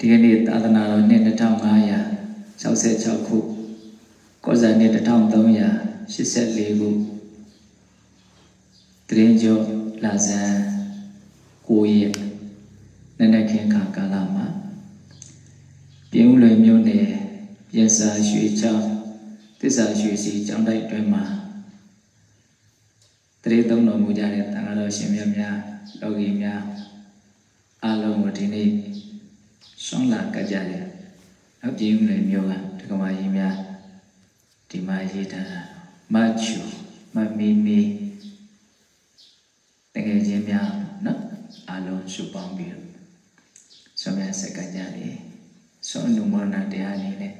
ဒီကနေ့သာသနာတော်နှစ်2566ခုကောဇာနှစ်1384ခုတရင်ကျော်လာဇန်9ရက်နနက်ခင်းခါကာလမှာပြင်းဦးလွယ်မြို့နယ်ပြင်စာရွှေချောင်းတစ္ဆာရွှေစီကျောင်းတိုက်တွင်မှာတရေသုံးတော်မူကြတဲ့တန်ခါတော်ရှင်မြတ်များလောကီများအားလုံးကိုဒီနေ့ ဆွမ်းလာကြကြတယ်။နောက်ပြည်ဦးလွယ်မြို့ကဒကမာကြီးများဒီမှာရေးထားတာမချူမမီမီတကယ်ချင်းများနော်အားလုံးစုပေါင်းပြီးတော့ဆွမ်းများဆက်ကကြတယ်။ဆွမ်းနုမောနာတရားလေးနဲ့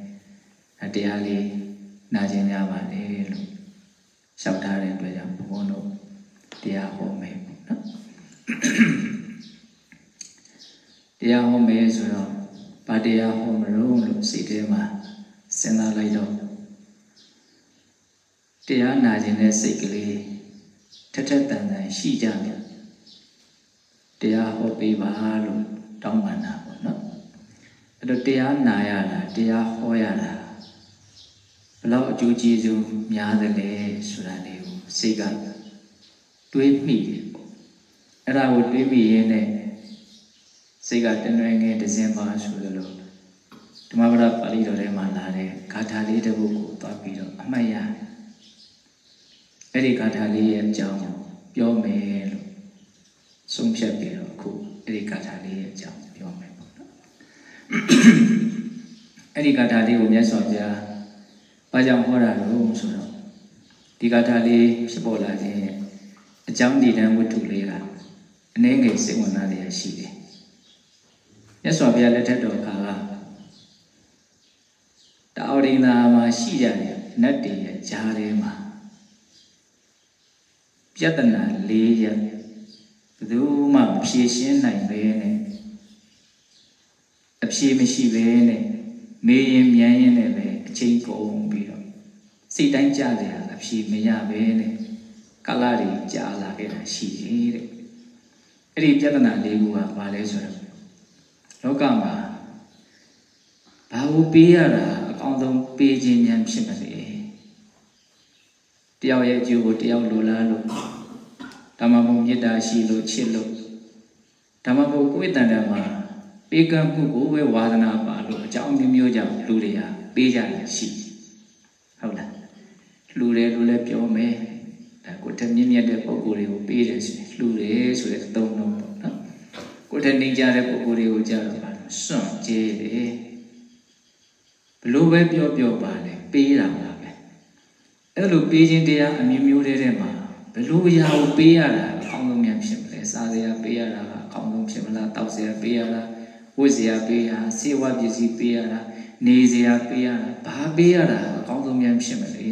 တရားလေးနာကျင်ကြပါလေလို့လျှောက်ထားတဲ့အတွက်ကြောင့်ဘုန်းတို့တရားဟောမယ်ပေါ့နော်တရားဟောမယ်ဆိုတော့ ဗာတရားဟောမလို့လို့စိတ်ထဲမှာစဉ်းစားလိုက်တော့တရားနာခြင်းတဲ့စိတ်ကလေးထက်ထက်တန်တန်ရှိကြတယ်တရားဟောပေးပါလို့တောင်းပန်တာပေါ့နော်အဲ့တော့တရားနာရတာတရားဟောရတာဘလောက်အကျိုးကျေးဇူးများသလဲဆိုတာလေးကိုစိတ်ကတွေးမိတယ်ပေါ့အဲ့ဒါကိုတွေးမိရင်းနဲ့ စိတ်ကတနွယ်ငယ်တစ်စင်းပါဆိုလို့ဓမ္မပဒပါဠိတော်ထဲမှာလာတဲ့ဂါထာလေးတစ်ခုကိုသွားပြီးတော့အမှတ်ရအဲ့ဒီဂါထာလေးရဲ့အကြောင်းပြောမယ်လို့ဆုံးဖြတ်ပြီးတော့အခုအဲ့ဒီဂါထာလေးရဲ့အကြောင်းပြောမယ်ပေါ့နော်အဲ့ဒီဂါထာလေးကိုမြတ်စွာဘုရားဘာကြောင့်ဟောတာလို့ဆိုတော့ဒီဂါထာလေးဖြစ်ပေါ်လာခြင်းရဲ့အကြောင်းဒီတန်းဝတ္ထုလေးကအနည်းငယ်စိတ်ဝင်စားရရှိတယ်မြ တ်စွာဘုရားလက်ထက်တော်ကတာဝရိန္ဒာမှာရှိကြတဲ့နတ်တွေရဲ့ဂျားထဲမှာပြဿနာ၄ရပ်ဘယ်သူမှမဖြေရှင်းနိုင်ပဲနဲ့အဖြေမရှိပဲနဲ့မေးရင်မြန်းရင်လည်းပဲအချိန်ကုန်ပြီးတော့စိတ်တိုင်းကြကြရအဖြေမရပဲနဲ့ကာလတွေကြာလာခဲ့တာရှိတယ်တဲ့အဲ့ဒီပြဿနာ၄ခုကဘာလဲဆိုတော့ လောကမှာဘာကိုပေးရတာအကောင်းဆုံးပေးခြင်းဉာဏ်ဖြစ်မလဲတယောက်ရဲ့အကျိုးကိုတယောက်လိုလားလို့ဓမ္မဘုံမေတ္တာရှိလို့ချစ်လို့ဓမ္မဘုံကိုယ်တန်တမှာပေးကမ်းမှုကိုပဲဝါသနာပါလို့အကြောင်းမျိုးမျိုးကြောင့်လူတွေကပေးကြရရှိဟုတ်လားလူတယ်လူလည်းပြောမယ်ဒါကိုတမြင့်မြတ်တဲ့ပုံကိုယ်တွေကိုပေးတယ်ဆိုရင်လူတယ်ဆိုတဲ့အသုံးလုံးပေါ့နော် ကိုတနေကြတဲ့ပုံကိုယ်တွေကိုကြားတော့စွန့်ကြဲတယ်ဘလို့ပဲပြောပြောပါလေပေးတာပါပဲအဲ့လိုပေးခြင်းတရားအမျိုးမျိုးတဲ့မှာဘလို့အရာကိုပေးရတာအကောင်းဆုံးများဖြစ်မလဲစားစရာပေးရတာအကောင်းဆုံးဖြစ်မလားတောက်စရာပေးရတာဝတ်စရာပေးရစေဝပစ္စည်းပေးရတာနေစရာပေးရတာဘာပေးရတာအကောင်းဆုံးများဖြစ်မလဲ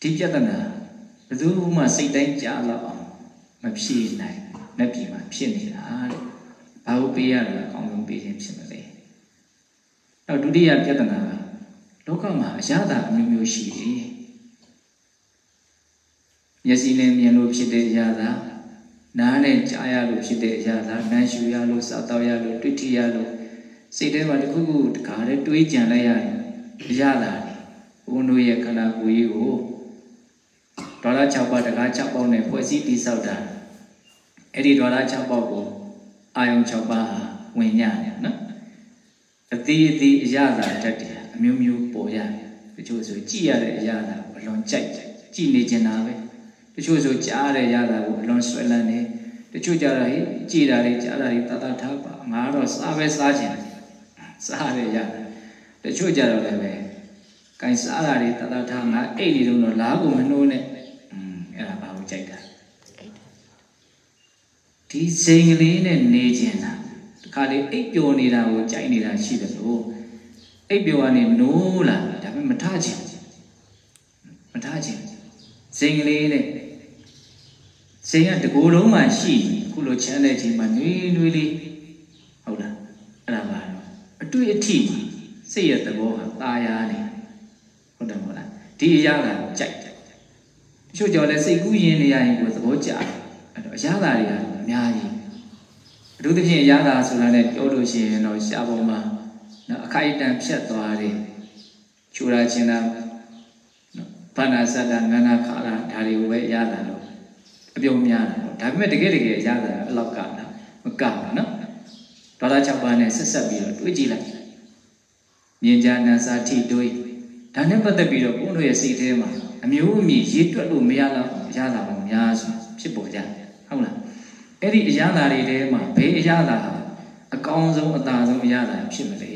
ဒီပြဿနာဘယ်သူမှစိတ်တိုင်းကြားလောက်အောင်မဖြေနိုင် လက်ပြည်မှာဖြစ်နေတာတဲ့ဘာလို့ပေးရတာအကောင်းဆုံးပေးခြင်းဖြစ်မလဲနောက်ဒုတိယပြဿနာကလောကမှာအရသာအမျိုးမျိုးရှိတယ်မျက်စိနဲ့မြင်လို့ဖြစ်တဲ့အရာသာနားနဲ့ကြားရလို့ဖြစ်တဲ့အရာသာနမ်းရှူရလို့စားတော့ရလို့တွေ့ထရလို့စိတ်ထဲမှာတစ်ခုခုတခါတည်းတွေးကြံလိုက်ရတယ်အရာသာဘုန်းတို့ရဲ့ခန္ဓာကိုယ်ကြီးကိုဒေါ်လာ6ပါးတကား6ပေါက်နဲ့ဖွဲ့စည်းတည်ဆောက်တာ အဲ့ဒီဒေါ်လာ6ပေါက်ကိုအာယုံ6ပါးဟာဝင်ညတယ်နော်အသေးအသေးအရာသာတတ်တယ်အမျိုးမျိုးပေါ်ရတယ်တချို့ဆိုကြည်ရတဲ့အရာသာအလွန်ကြိုက်ကြည်နေကျင်တာပဲတချို့ဆိုကြားရတဲ့ရတာကိုအလွန်ဆွဲလန်းနေတချို့ကြတော့ဟေးကြည်တာတွေကြားတာတွေတတထားပါငါတော့စားပဲစားခြင်းစားရရတချို့ကြတော့လည်းပဲကိုင်စားတာတွေတတထားငါအိတ်နေတော့လားကိုမနှိုးနဲ့อืมအဲ့ဒါဘာကိုကြိုက်တာ ဒီစိန်ကလေးနဲ့နေခြင်းတာတခါလေအိပ်ပျော်နေတာကိုကြိုက်နေတာရှိတယ်လို့အိပ်ပျော်ကနေနိုးလာဒါပေမဲ့မထခြင်းမထခြင်းစိန်ကလေးနဲ့စိန်ကတကူလုံးမှရှိခုလိုချမ်းတဲ့ချိန်မှာနှွေးနှွေးလေးဟုတ်လားအဲ့ဒါပါတော့အတွေ့အထိမှာစိတ်ရဲ့သဘောကตาရနေဟုတ်တယ်မဟုတ်လားဒီအရာကကြိုက်တယ်တချို့ကြောင့်လဲစိတ်ကူးရင်နေရရင်ကိုသဘောကျတယ်အဲ့တော့အရာသာတွေကအ များကြီးအထူးသဖြင့်ရတာဆိုတာနဲ့ပြောလို့ရှိရင်တော့ရှားပုံမှာနော်အခိုက်အတန့်ဖြတ်သွားတယ်ချူရာချင်းတာဘာနာစတာငနာခါလာဒါတွေကိုပဲရတာတော့အပြုံးများတာဒါပေမဲ့တကယ်တကယ်ရတာအဲ့လောက်ကတာမကဘူးနော်ဒေါ်လာ6ပါးနဲ့ဆက်ဆက်ပြီးတော့တွေးကြည့်လိုက်မြင်ကြနာစာထိတွေးဒါနဲ့ပတ်သက်ပြီးတော့ဘုန်းတို့ရဲ့စိတ်ထဲမှာအမျိုးအမည်ရေးတွက်လို့မရတော့ရတာပေါ့များဆိုဖြစ်ပေါ်ကြတယ်ဟုတ်လား အဲ့ဒီအရာသာတွေထဲမှာဘယ်အရာသာအကောင်းဆုံးအသာဆုံးအရာသာဖြစ်မလဲ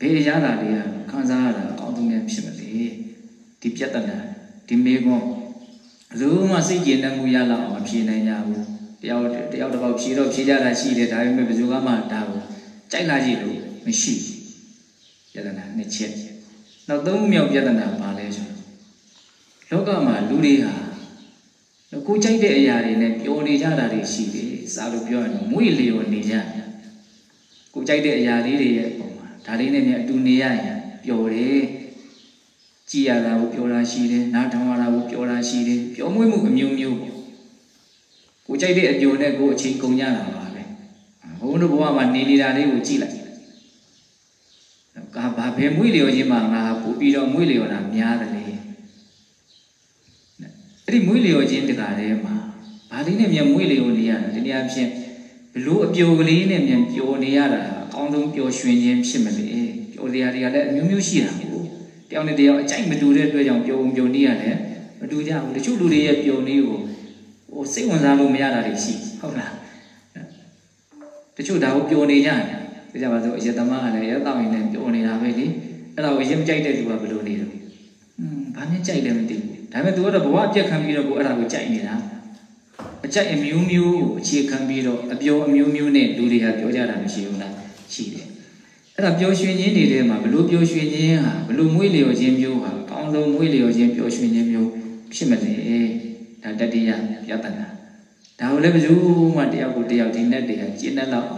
ဘယ်အရာသာတွေကခံစားရတာအကောင်းဆုံးများဖြစ်မလဲဒီပြဿနာဒီမေခွန်းဘလို့မှစိတ်ကျေနပ်မှုရလောက်အောင်မဖြေနိုင်ကြဘူးတယောက်တယောက်တစ်ပေါက်ဖြေတော့ဖြေကြတာရှိတယ်ဒါပေမဲ့ဘယ်သူကမှဒါကိုကြိုက်လာကြည့်လို့မရှိပြဿနာနှစ်ချက်နောက်သုံးမြောက်ပြဿနာပါလဲဆိုလောကမှာလူတွေဟာ ကိုကြိုက်တဲ့အရာတွေနဲ့ပျော်နေကြတာတွေရှိတယ်စာလို့ပြောရင်မွေ့လျော်နေကြကိုကြိုက်တဲ့အရာလေးတွေရဲ့ပုံမှာဒါလေးနဲ့အတူနေရရင်ပျော်တယ်ကြည်ရတာကိုပျော်တာရှိတယ်နားထောင်ရတာကိုပျော်တာရှိတယ်ပျော်မွေ့မှုအမျိုးမျိုးကိုကြိုက်တဲ့အပျော်နဲ့ကိုအချိန်ကုန်ကြတာပါပဲဘုန်းတို့ဘဝမှာနေနေတာလေးကိုကြည့်လိုက်ကဘာဘယ်မွေ့လျော်ခြင်းမှာငါပူပြီးတော့မွေ့လျော်တာများတယ်လေ အဲ့ဒီမွေ့လျော်ခြင်းတကားထဲမှာဘာလေးနဲ့မြန်မွေ့လျော်နေရတာဒီနေရာဖြင့်ဘလို့အပျော်ကလေးနဲ့မြန်ပျော်နေရတာအကောင်းဆုံးပျော်ရွှင်ခြင်းဖြစ်မလဲပျော်တရားတွေကလည်းအမျိုးမျိုးရှိတာကိုတယောက်နဲ့တယောက်အကြိုက်မတူတဲ့အတွက်ကြောင့်ပျော်ပျော်နေရတယ်မတူကြဘူးတချို့လူတွေရဲ့ပျော်နေကိုဟိုစိတ်ဝင်စားလို့မရတာတွေရှိဟုတ်လားတချို့ဒါကိုပျော်နေကြတယ်ဒါကြပါစို့အယတမကလည်းရတောင်းရင်လည်းပျော်နေတာပဲလေအဲ့ဒါကိုရင်မကြိုက်တဲ့သူကဘယ်လိုနေတော့อืมဘာနဲ့ကြိုက်လဲမသိဘူး ဒါပေမဲ့သူကတော့ဘဝအပြက်ခံပြီးတော့ကိုအဲ့ဒါကိုကြိုက်နေတာအကြိုက်အမျိုးမျိုးကိုအခြေခံပြီးတော့အပြောအမျိုးမျိုးနဲ့လူတွေကပြောကြတာမရှိဘူးလားရှိတယ်အဲ့ဒါပျော်ရွှင်ခြင်းတွေထဲမှာဘလို့ပျော်ရွှင်ခြင်းဟာဘလို့မွေးလျော်ခြင်းမျိုးဟာအကောင်းဆုံးမွေးလျော်ခြင်းပျော်ရွှင်ခြင်းမျိုးဖြစ်မလဲဒါတတိယပြဿနာဒါကိုလည်းဘယ်သူမှတယောက်ကိုတယောက်ဒီနဲ့တည်းကကျင့်တတ်တော့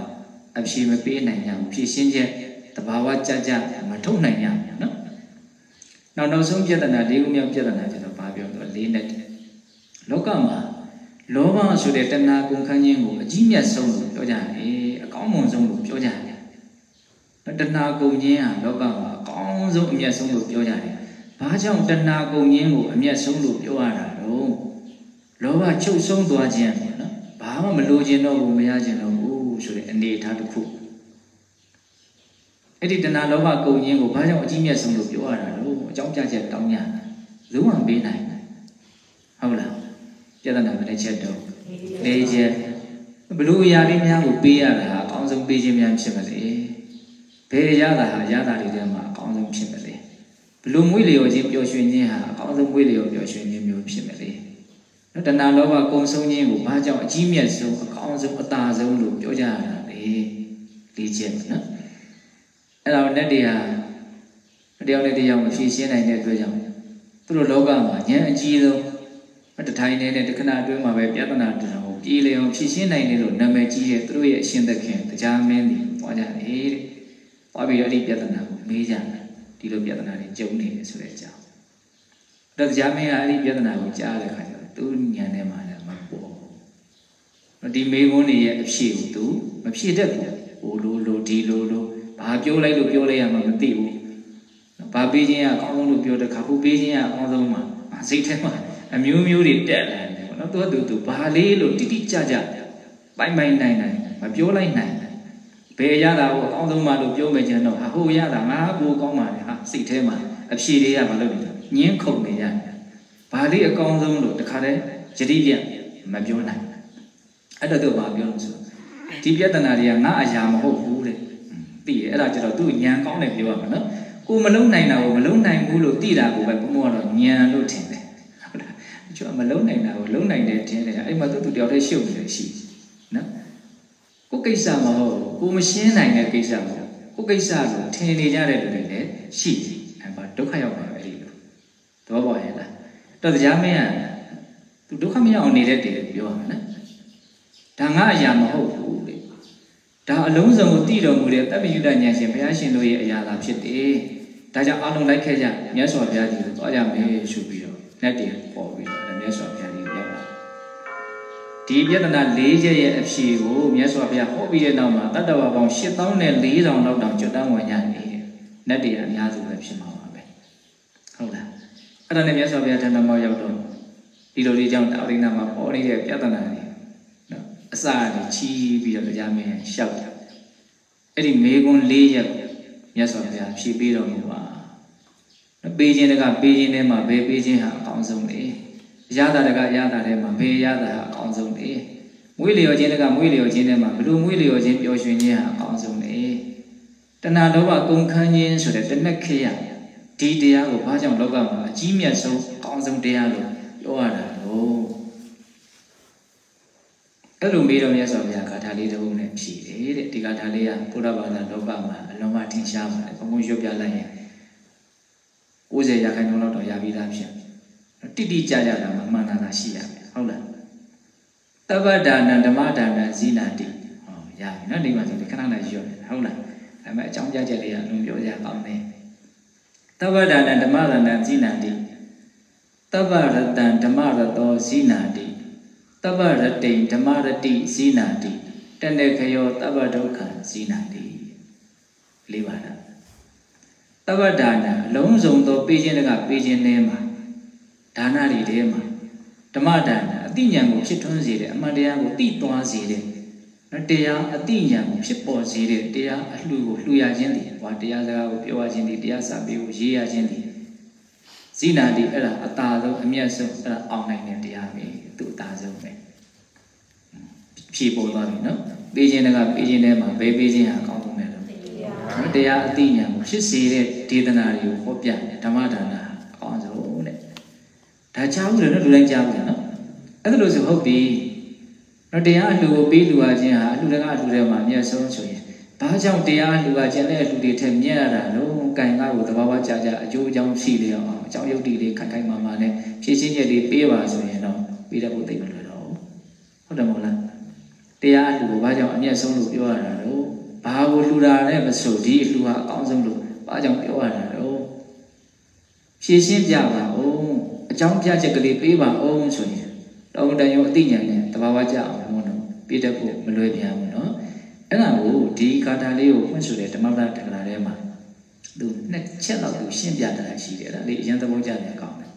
အဖြေမပေးနိုင်ကြဘူးဖြည့်ရှင်းချက်တဘာဝကြကြမထုတ်နိုင်ကြဘူးနော် နောက်နောက်ဆုံးပြဿနာ၄ခုမြောက်ပြဿနာကျတော့ဘာပြောတော့လေးနဲ့လောကမှာလောဘဆိုတဲ့တဏှာကုန်ခန်းခြင်းကိုအကြီးမြတ်ဆုံးလို့ပြောကြတယ်အကောင်းမွန်ဆုံးလို့ပြောကြတယ်တဏှာကုန်ခြင်းဟာလောကမှာအကောင်းဆုံးအမြတ်ဆုံးလို့ပြောကြတယ်ဘာကြောင့်တဏှာကုန်ခြင်းကိုအမြတ်ဆုံးလို့ပြောရတာတော့လောဘချုပ်ဆုံးသွားခြင်းပေါ့နော်ဘာမှမလိုချင်တော့ဘူးမရချင်တော့ဘူးဆိုတဲ့အနေအထားတစ်ခုအဲ့ဒီတဏှာလောဘကုန်ခြင်းကိုဘာကြောင့်အကြီးမြတ်ဆုံးလို့ပြောရတာတော့ အကြောင်းပြချက်တောင်းကြတယ်လုံးဝပေးနိုင်ဟုတ်လားပြဿနာဘယ်နှချက်တော့၄ချက်ဘလို့အရာလေးများကိုပေးရတာအကောင်းဆုံးပေးခြင်းများဖြစ်မလဲဘယ်ရတာဟာရတာတွေထဲမှာအကောင်းဆုံးဖြစ်မလဲဘလို့မွေးလျော်ခြင်းပျော်ရွှင်ခြင်းဟာအကောင်းဆုံးမွေးလျော်ပျော်ရွှင်ခြင်းမျိုးဖြစ်မလဲနော်တဏှာလောဘကုံဆုံးခြင်းကိုဘာကြောင့်အကြီးမြတ်ဆုံးအကောင်းဆုံးအသာဆုံးလို့ပြောကြရတာလေ၄ချက်နော်အဲ့တော့နဲ့တည်းဟာ တယောက်နဲ့တယောက်မဖြေရှင်းနိုင်တဲ့အတွက်ကြောင့်သူတို့လောကမှာဉာဏ်အကြီးဆုံးတထိုင်နေတဲ့တခဏအတွင်းမှာပဲပြဿနာတတော်ကိုပြည်လည်အောင်ဖြေရှင်းနိုင်တယ်လို့နာမည်ကြီးတဲ့သူတို့ရဲ့အရှင်သခင်တရားမင်းတွေသွားကြတယ်တဲ့။သွားပြီးတော့ဒီပြဿနာကိုမေးကြတယ်ဒီလိုပြဿနာတွေကြုံနေတယ်ဆိုတဲ့အကြောင်း။တော့တရားမင်းကအဲ့ဒီပြဿနာကိုကြားတဲ့အခါကျတော့သူဉာဏ်ထဲမှာလည်းမပေါ်ဘူး။ဒီမေခွန်းတွေရဲ့အဖြေကိုသူမဖြေတတ်ဘူး။ဟိုလိုလိုဒီလိုလိုဘာပြောလိုက်လို့ပြောလိုက်ရမှမသိဘူး။ ဘာပေးခြင်းကအကောင်းဆုံးလို့ပြောတဲ့ခါခုပေးခြင်းကအကောင်းဆုံးမှာစိတ်ထဲမှာအမျိုးမျိုးတွေတက်လာတယ်ပေါ့နော်သူကသူသူဘာလေးလို့တိတိကျကျပိုင်ပိုင်နိုင်နိုင်မပြောလိုက်နိုင်ဘယ်ရတာကိုအကောင်းဆုံးမှလို့ပြောမယ်ကျန်တော့ဟာဟိုရတာငါကိုကောင်းပါလေဟာစိတ်ထဲမှာအဖြေတွေကမလုပ်နေတာညင်းခုန်နေရတယ်ဘာလေးအကောင်းဆုံးလို့တခါတည်းယတိပြမပြောနိုင်အဲ့တော့သူကပြောလို့ဆိုဒီပြဿနာတွေကငါအရာမဟုတ်ဘူးတဲ့သိရအဲ့ဒါကျတော့သူညံကောင်းတယ်ပြောရမှာနော် ကိုမလုံးနိုင်တာကိုမလုံးနိုင်ဘူးလို့သိတာကိုပဲဘုံကတော့ညံလို့ထင်တယ်ကျွတ်မလုံနိုင်တာကိုလုံနိုင်တယ်တင်းတယ်အဲ့မှာသူ့သူတယောက်တည်းရှုပ်နေတယ်ရှိနော်ကိုကိစ္စမဟုတ်ကိုမရှင်းနိုင်တဲ့ကိစ္စမဟုတ်ကိုကိစ္စကိုထင်နေကြတဲ့လူတွေလည်းရှိတယ်အဲ့မှာဒုက္ခရောက်ပါပဲအဲ့ဒီလိုသဘောပေါက်ရဲ့လားတော့တရားမင်းကသူဒုက္ခမရောက်အောင်နေတဲ့တည်းပြောရမှာနော်ဒါငါအရာမဟုတ်ဘူးလေဒါအလုံးစုံကိုတည်တော်မူတဲ့တပ္ပယုဒဉာဏ်ရှင်ဘုရားရှင်တို့ရဲ့အရာသာဖြစ်တယ် ဒါကြောင့်အလုံးလိုက်ခဲ့ကြမြတ်စွာဘုရားကြီးကိုသွားကြမယ်ဆိုပြီးတော့လက်တည်းပေါ်ပြီးတော့မြတ်စွာဘုရားကြီးရောက်လာဒီပြဿနာ၄ချက်ရဲ့အဖြေကိုမြတ်စွာဘုရားဟောပြီးတဲ့နောက်မှာတတ္တဝါပေါင်း8400လောက်တောင်ကျွတ်တန်းဝင်ရနေတယ်။နတ်တရားအများစုပဲဖြစ်မှာပါပဲ။ဟုတ်လား။အဲ့ဒါနဲ့မြတ်စွာဘုရားတဏ္ဍမောရောက်တော့ဒီလိုလေးကြောင့်တာဝိနာမှာပေါ်နေတဲ့ပြဿနာတွေနော်အစကနေချီးပြီးတော့ကြားမင်းရှောက်တာ။အဲ့ဒီမေကွန်း၄ရက် မြတ်စွာဘုရားဖြေပေးတော်မူပါ။ပေးခြင်းတကပေးခြင်းထဲမှာဘယ်ပေးခြင်းဟာအကောင်းဆုံးလဲ။ရတာတကရတာထဲမှာဘယ်ရတာဟာအကောင်းဆုံးလဲ။မွေးလျော်ခြင်းတကမွေးလျော်ခြင်းထဲမှာဘလို့မွေးလျော်ခြင်းပျော်ရွှင်ခြင်းဟာအကောင်းဆုံးလဲ။တဏှာလောဘကုန်ခန်းခြင်းဆိုတဲ့တနက်ခေယဒီတရားကိုဘာကြောင့်လောကမှာအကြီးမြတ်ဆုံးအကောင်းဆုံးတရားလို့ပြောရတာလို့ အဲ့လိုမေးတော့မြတ်စွာဘုရားဂါထာလေးတစ်ခုနဲ့ဖြေတယ်တဲ့ဒီဂါထာလေးကဘုရားဘာသာလောကမှာအလုံးမထင်ရှားပါတယ်ဘုံဘုံရွတ်ပြလိုက်ရင်90ရာခိုင်နှုန်းလောက်တော့ရပြီးသားဖြစ်တိတိကျကျတာမှမှန်တာရှိရမယ်ဟုတ်လားတပ္ပဒါနဓမ္မဒါနဇိနာတိဟောရပြီနော်ဒီမှာဆိုဒီခဏနဲ့ရွတ်နေတာဟုတ်လားဒါပေမဲ့အကြောင်းပြချက်လေးကအလုံးပြောကြကောင်းတယ်တပ္ပဒါနဓမ္မဒါနဇိနာတိတပ္ပရတံဓမ္မရတောဇိနာတိ တပ္ပရတိန်ဓမ္မရတိဇိနာတိတဏ္ဍခယောတပ္ပဒုက္ခဇိနာတိလေးပါလားတပ္ပဒါနအလုံးစုံသောပေးခြင်းတကပေးခြင်းထဲမှာဒါနတွေထဲမှာဓမ္မဒါနအတိညာကိုဖြစ်ထွန်းစေတယ်အမှန်တရားကိုသိသွားစေတယ်နော်တရားအတိညာကိုဖြစ်ပေါ်စေတယ်တရားအလှကိုလှူရခြင်းတည်းဟောတရားစကားကိုပြောရခြင်းတည်းတရားစာပေကိုရေးရခြင်းတည်း ဇိနာတိအဲ့ဒါအတာဆုံးအမျက်ဆုံးအဲ့ဒါအောင်နိုင်တဲ့တရားပဲသူအတာဆုံးပဲဖြေပေါ်သွားပြီနော်ပေးခြင်းတကပေးခြင်းထဲမှာဘယ်ပေးခြင်းဟာအကောင်းဆုံးလဲလို့တရားအတိညာကိုဖြစ်စေတဲ့ဒေသနာတွေကိုဟောပြတယ်ဓမ္မဒါနအကောင်းဆုံးတဲ့ဒါကြားဘူးလေနော်လူတိုင်းကြားဘူးလေနော်အဲ့ဒါလို့ဆိုဟုတ်ပြီနော်တရားအလှကိုပေးလူရခြင်းဟာအလှတကအလှထဲမှာအမျက်ဆုံးဆိုရင် ဘာကြောင့်တရားအလှကကျန်တဲ့အလှတွေထက်မြတ်ရတာလို့ကံကားကိုတဘာဝကြကြအကျိုးအကြောင်းရှိလေအောင်အကြောင်းယုတ်တိလေးခိုင်ခိုင်မာမာနဲ့ဖြည့်ရှင်းချက်လေးပေးပါဆိုရင်တော့ပြီးတဲ့ဖို့သိမလွယ်တော့ဘူးဟုတ်တယ်မဟုတ်လားတရားအလှကိုဘာကြောင့်အမျက်ဆုံးလို့ပြောရတာလို့ဘာကိုလှူတာနဲ့မဆိုဒီအလှဟာအကောင်းဆုံးလို့ဘာကြောင့်ပြောရတာလို့ဖြည့်ရှင်းပြပါဦးအကြောင်းပြချက်ကလေးပေးပါဦးဆိုရင်တော့တန်ရုံအသိဉာဏ်နဲ့တဘာဝကြအောင်လို့နော်ပြတတ်ဖို့မလွယ်ပြန်ဘူးနော် အဲ့ဒါကိုဒီကာတာလေးကိုဖွင့်ဆိုတဲ့ဓမ္မပဒတက္ကရာထဲမှာသူနှစ်ချက်လောက်သူရှင်းပြတာရှိတယ်အဲ့ဒါလေးအရင်သဘောကျတယ်ကောင်းတယ်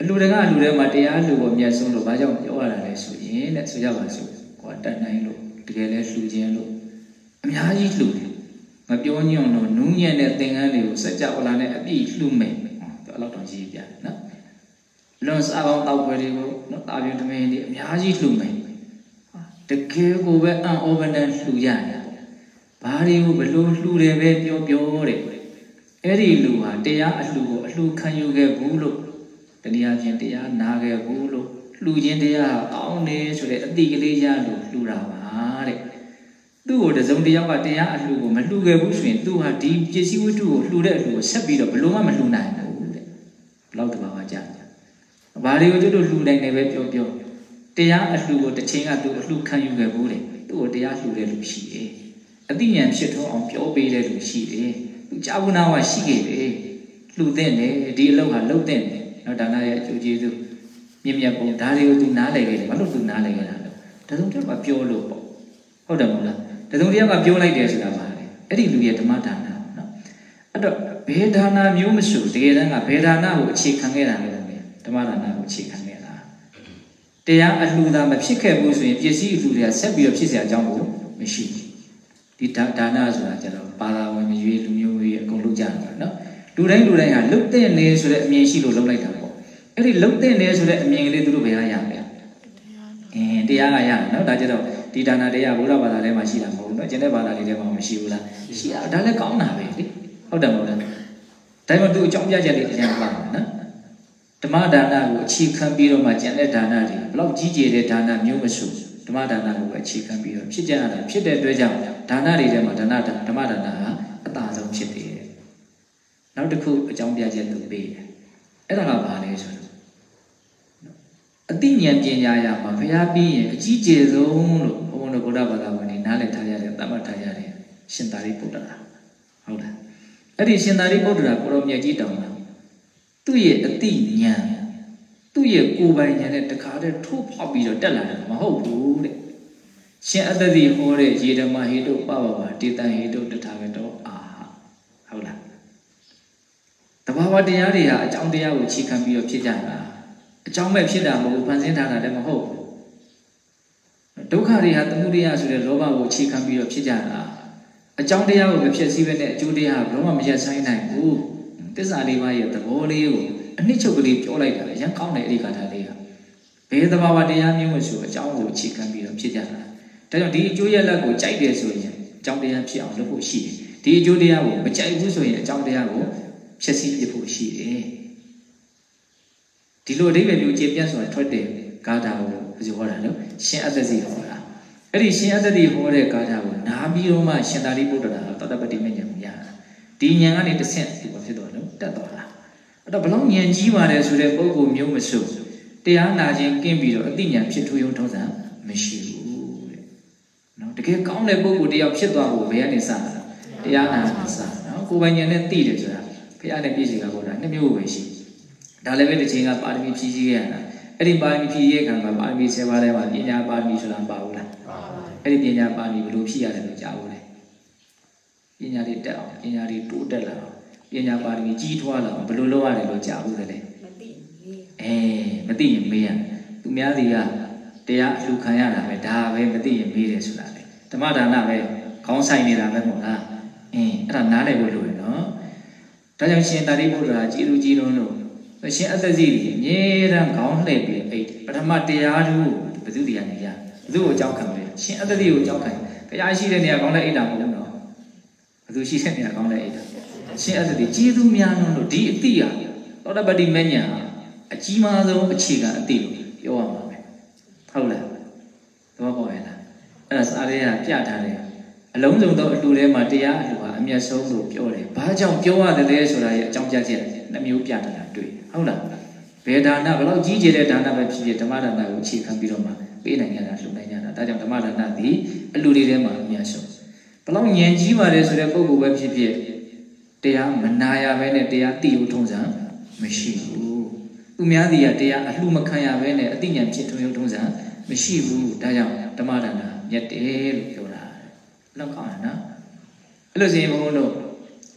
အလူတကအလူထဲမှာတရားလူကိုအမျက်ဆုံးလို့ဘာကြောင့်ပြောရတာလဲဆိုရင်တဲ့ဆိုကြပါစို့ကိုယ်တတ်နိုင်လို့တကယ်လဲလှူခြင်းလို့အများကြီးလှူတယ်မပြောညွန့်လို့နူးညံ့တဲ့သင်္ကန်းတွေကိုစัจ java လာနဲ့အပြည့်လှူမယ်သူအဲ့လောက်တော့ရေးပြတယ်နော်လွန်စားပေါင်းတောက်ပွဲတွေကိုနော်တာပြင်းသမင်းတွေအများကြီးလှူမယ် တကယ်ကိုပဲအံ့ဩပန်းနဲ့လှူရတယ်ဘာတွေကိုဘလို့လှူတယ်ပဲပြောပြောတဲ့အဲ့ဒီလူဟာတရားအလှူကိုအလှူခံယူခဲ့ဘူးလို့တနည်းအားဖြင့်တရားနာခဲ့ဘူးလို့လှူခြင်းတရားကောင်းတယ်ဆိုတဲ့အတိကလေးရလို့လှူတာပါတဲ့သူ့ကိုတစုံတယောက်ကတရားအလှူကိုမလှူခဲ့ဘူးဆိုရင်သူဟာဒီပစ္စည်းဝတ္ထုကိုလှူတဲ့အလှူကိုဆက်ပြီးတော့ဘလို့မှမလှူနိုင်ဘူးတဲ့ဘလောက်တဘာဝကြာဘာတွေကိုကျွတ်တို့လှူနိုင်တယ်ပဲပြောပြော တရားအလှူကိုတစ်ချိန်ကသူအလှူခံယူခဲ့ဘူးလေသူ့ကိုတရားလှူတဲ့လူရှိတယ်အသိဉာဏ်ဖြစ်ထွန်းအောင်ပြောပေးတဲ့လူရှိတယ်သူကြာဘူးနာဝရှိခဲ့တယ်လှူတဲ့တယ်ဒီအလုပ်ဟာလုပ်တဲ့တယ်နော်ဒါနရဲ့အကျိုးကျေးဇူးမြင့်မြတ်ပုံဒါတွေကိုသူနားလည်ခဲ့တယ်ဘာလို့သူနားလည်ခဲ့တာလဲဒါဆိုတော့ပြောလို့ပေါ့ဟုတ်တယ်မဟုတ်လားဒါဆိုတရားကပြောလိုက်တယ်ဆိုတာပါလေအဲ့ဒီလူရဲ့ဓမ္မဒါနနော်အဲ့တော့ဘယ်ဒါနမျိုးမဆိုတကယ်တမ်းကဘယ်ဒါနကိုအခြေခံခဲ့တာလဲဓမ္မဒါနကိုအခြေခံခဲ့ တာတရားအလှူသာမဖြစ်ခဲ့ဘူးဆိုရင်ပစ္စည်းအလှူတွေကဆက်ပြီးတော့ဖြစ်เสียအကြောင်းကိုမရှိဘူးဒီဒါနဆိုတာကျတော့ပါလာဝင်ရွေးလူမျိုးကြီးအကုန်လုပ်ကြတာနော်လူတိုင်းလူတိုင်းဟာလုတ်တဲ့နေဆိုတဲ့အမြင်ရှိလို့လုပ်လိုက်တာပေါ့အဲ့ဒီလုတ်တဲ့နေဆိုတဲ့အမြင်ကလေးသူတို့ဘယ်ကရလဲအင်းတရားကရတယ်နော်ဒါကြတော့ဒီဒါနတရားဘုရားဘာသာထဲမှာရှိတာမဟုတ်ဘူးနော်ကျန်တဲ့ဘာသာတွေထဲမှာမရှိဘူးလားရှိတာဒါလည်းကောင်းတာပဲလေဟုတ်တယ်မဟုတ်လားဒါပေမဲ့သူအကြောင်းပြချက်လေးအရင်ပါမယ်နော် ဓမ္မဒါနကိုအခြေခံပြီးတော့မှကျန်တဲ့ဒါနတွေဘလောက်ကြီးကျယ်တဲ့ဒါနမျိုးမဆိုဓမ္မဒါနကိုပဲအခြေခံပြီးတော့ဖြစ်ကြရတာဖြစ်တဲ့အတွက်ကြောင့်ဒါနတွေထဲမှာဒါနဓမ္မဒါနဟာအသာဆုံးဖြစ်သေးတယ်နောက်တစ်ခုအကြောင်းပြချက်သူပေးတယ်အဲ့ဒါကဘာလဲဆိုတော့အသိဉာဏ်ပညာရမှာဘုရားပြီးရင်အကြီးကျယ်ဆုံးလို့ဘုန်းဘုန်းတို့ဗုဒ္ဓဘာသာဝင်တွေနားလည်ထားကြတယ်သတ်မှတ်ထားကြတယ်ရှင်သာရိပုတ္တရာဟုတ်လားအဲ့ဒီရှင်သာရိပုတ္တရာကိုရောမြတ်ကြီးတောင်းတာ သူ့ရဲ့အတိဉာဏ်ဘသူ့ရဲ့ကိုယ်ပိုင်ဉာဏ်နဲ့တခါတည်းထိုးဖောက်ပြီးတော့တက်လာတာမဟုတ်ဘူးတဲ့ရှင်အတ္တတိဟောတဲ့ရေဓမ္မဟေတုပပပါတေတံဟေတုတထာဂတောအာဟုတ်လားတဘာဝတရားတွေဟာအကြောင်းတရားကိုခြေခံပြီးတော့ဖြစ်ကြတာအကြောင်းမဲ့ဖြစ်တာမဟုတ်ဘူးဖန်ဆင်းထားတာလည်းမဟုတ်ဘူးဒုက္ခတွေဟာသမုဒိယဆိုတဲ့လောဘကိုခြေခံပြီးတော့ဖြစ်ကြတာအကြောင်းတရားကိုမဖြစ်စည်းပဲနဲ့အကျိုးတရားကဘယ်တော့မှမရဆိုင်နိုင်ဘူး သစ္စာလေးပါးရဲ့သဘောလေးကိုအနှစ်ချုပ်ကလေးပြောလိုက်တာအရင်ကောင်းတယ်အဲ့ဒီကာထာလေးကဘယ်သဘာဝတရားမျိုးမဆိုအကြောင်းကိုခြေခံပြီးတော့ဖြစ်ကြတာဒါကြောင့်ဒီအကျိုးရလဒ်ကိုကြိုက်တယ်ဆိုရင်အကြောင်းတရားဖြစ်အောင်လုပ်ဖို့ရှိတယ်ဒီအကျိုးတရားကိုမကြိုက်ဘူးဆိုရင်အကြောင်းတရားကိုဖြည့်ဆည်းပြဖို့ရှိတယ်ဒီလိုအဓိပ္ပာယ်မျိုးကျေပြတ်ဆိုတာထွက်တယ်ဂါထာကိုဘယ်လိုဟောတာလဲရှင်အတ္တစီဟောတာအဲ့ဒီရှင်အတ္တစီဟောတဲ့ဂါထာကိုနားပြီးတော့မှရှင်သာရိပုတ္တရာတတ္တပတိမဉ္ဇဉ်ကိုရတာဒီဉာဏ်ကနေတစ်ဆင့်ဒီလိုဖြစ်သွားလို့ တက်သွားတာအဲ့တော့ဘလောက်ဉာဏ်ကြီးပါတယ်ဆိုတဲ့ပုဂ္ဂိုလ်မျိုးမဆိုတရားနာခြင်းကင်းပြီးတော့အသိဉာဏ်ဖြစ်ထွေးုံထုံးစံမရှိဘူးတဲ့နော်တကယ်ကောင်းတဲ့ပုဂ္ဂိုလ်တယောက်ဖြစ်သွားဖို့ဘယ်ကနေစတာလဲတရားနာစနော်ကိုယ်ပိုင်ဉာဏ်နဲ့သိတယ်ဆိုတာဘုရားနဲ့ပြည့်စုံတာကတော့နှစ်မျိုးပဲရှိဒါလည်းပဲတစ်ချိန်ကပါရမီဖြည့်ဆည်းခဲ့ရတာအဲ့ဒီပါရမီဖြည့်ရဲ့ခံမှာပါရမီ7ပါးထဲမှာပညာပါရမီဆိုတာပါဘူးလားအဲ့ဒီပညာပါရမီဘယ်လိုဖြည့်ရတယ်လို့ကြားဘူးလေပညာတွေတက်အောင်ပညာတွေတိုးတက်လာအောင် ပညာပါရမီကြီးထွားလာအောင်ဘယ်လိုလုပ်ရတယ်လို့ကြားဘူးလေမသိဘူးအဲမသိရင်မေးရသူများစီကတရားအလှခံရတာပဲဒါပဲမသိရင်မေးတယ်ဆိုတာလေဓမ္မဒါနပဲခေါင်းဆိုင်နေတာပဲမဟုတ်လားအင်းအဲ့ဒါနားလည်ဖို့လိုတယ်နော်ဒါကြောင့်ရှင်သာရိပုတ္တရာကြည်လူကြည်လုံးလို့ရှင်အသက်ကြီးကြီးအမြဲတမ်းခေါင်းလှည့်ပြီးအိတ်ပထမတရားသူဘယ်သူတရားနေရဘယ်သူကိုအကြောင်းခံလဲရှင်အသက်ကြီးကိုအကြောင်းခံတရားရှိတဲ့နေရာခေါင်းလှည့်အိတ်တာမဟုတ်ဘူးနော် ဘယ်သူရှိတဲ့နေရာခေါင်းလှည့်အိတ်တာရှင်အသက်ကြီးကြည်သူများလုံးလို့ဒီအတိရသောတပတိမဉ္ဇဉ်ဟာအကြီးမားဆုံးအခြေခံအတိလို့ပြောရမှာပဲဟုတ်လားသဘောပေါက်ရဲ့လားအဲ့ဒါစာရေးကပြထားတယ်အလုံးစုံသောအလှူထဲမှာတရားအလှူဟာအမျက်ဆုံးလို့ပြောတယ်ဘာကြောင့်ပြောရတယ်လဲဆိုတာရဲ့အကြောင်းပြချက်နှမျိုးပြထားတာတွေ့ဟုတ်လားဘယ်ဒါနဘယ်လောက်ကြီးကျယ်တဲ့ဒါနပဲဖြစ်ဖြစ်ဓမ္မဒါနကိုအခြေခံပြီးတော့မှပေးနိုင်ကြတာလှူနိုင်ကြတာဒါကြောင့်ဓမ္မဒါနသည်အလှူတွေထဲမှာအမျက်ဆုံး ဘယ်လောက်ဉာဏ်ကြီးပါတယ်ဆိုတဲ့ပုံကိုပဲဖြစ်ဖြစ်တရားမနာရဘဲနဲ့တရားသိဖို့ထုံးစံမရှိဘူးသူများစီကတရားအလှမခံရဘဲနဲ့အတိညာဖြစ်ထုံရုံထုံးစံမရှိဘူးဒါကြောင့်ဓမ္မဒါနမြတ်တယ်လို့ပြောတာလောက်ကောင်းတယ်နော်အဲ့လိုဆိုရင်ဘုန်းဘုန်းတို့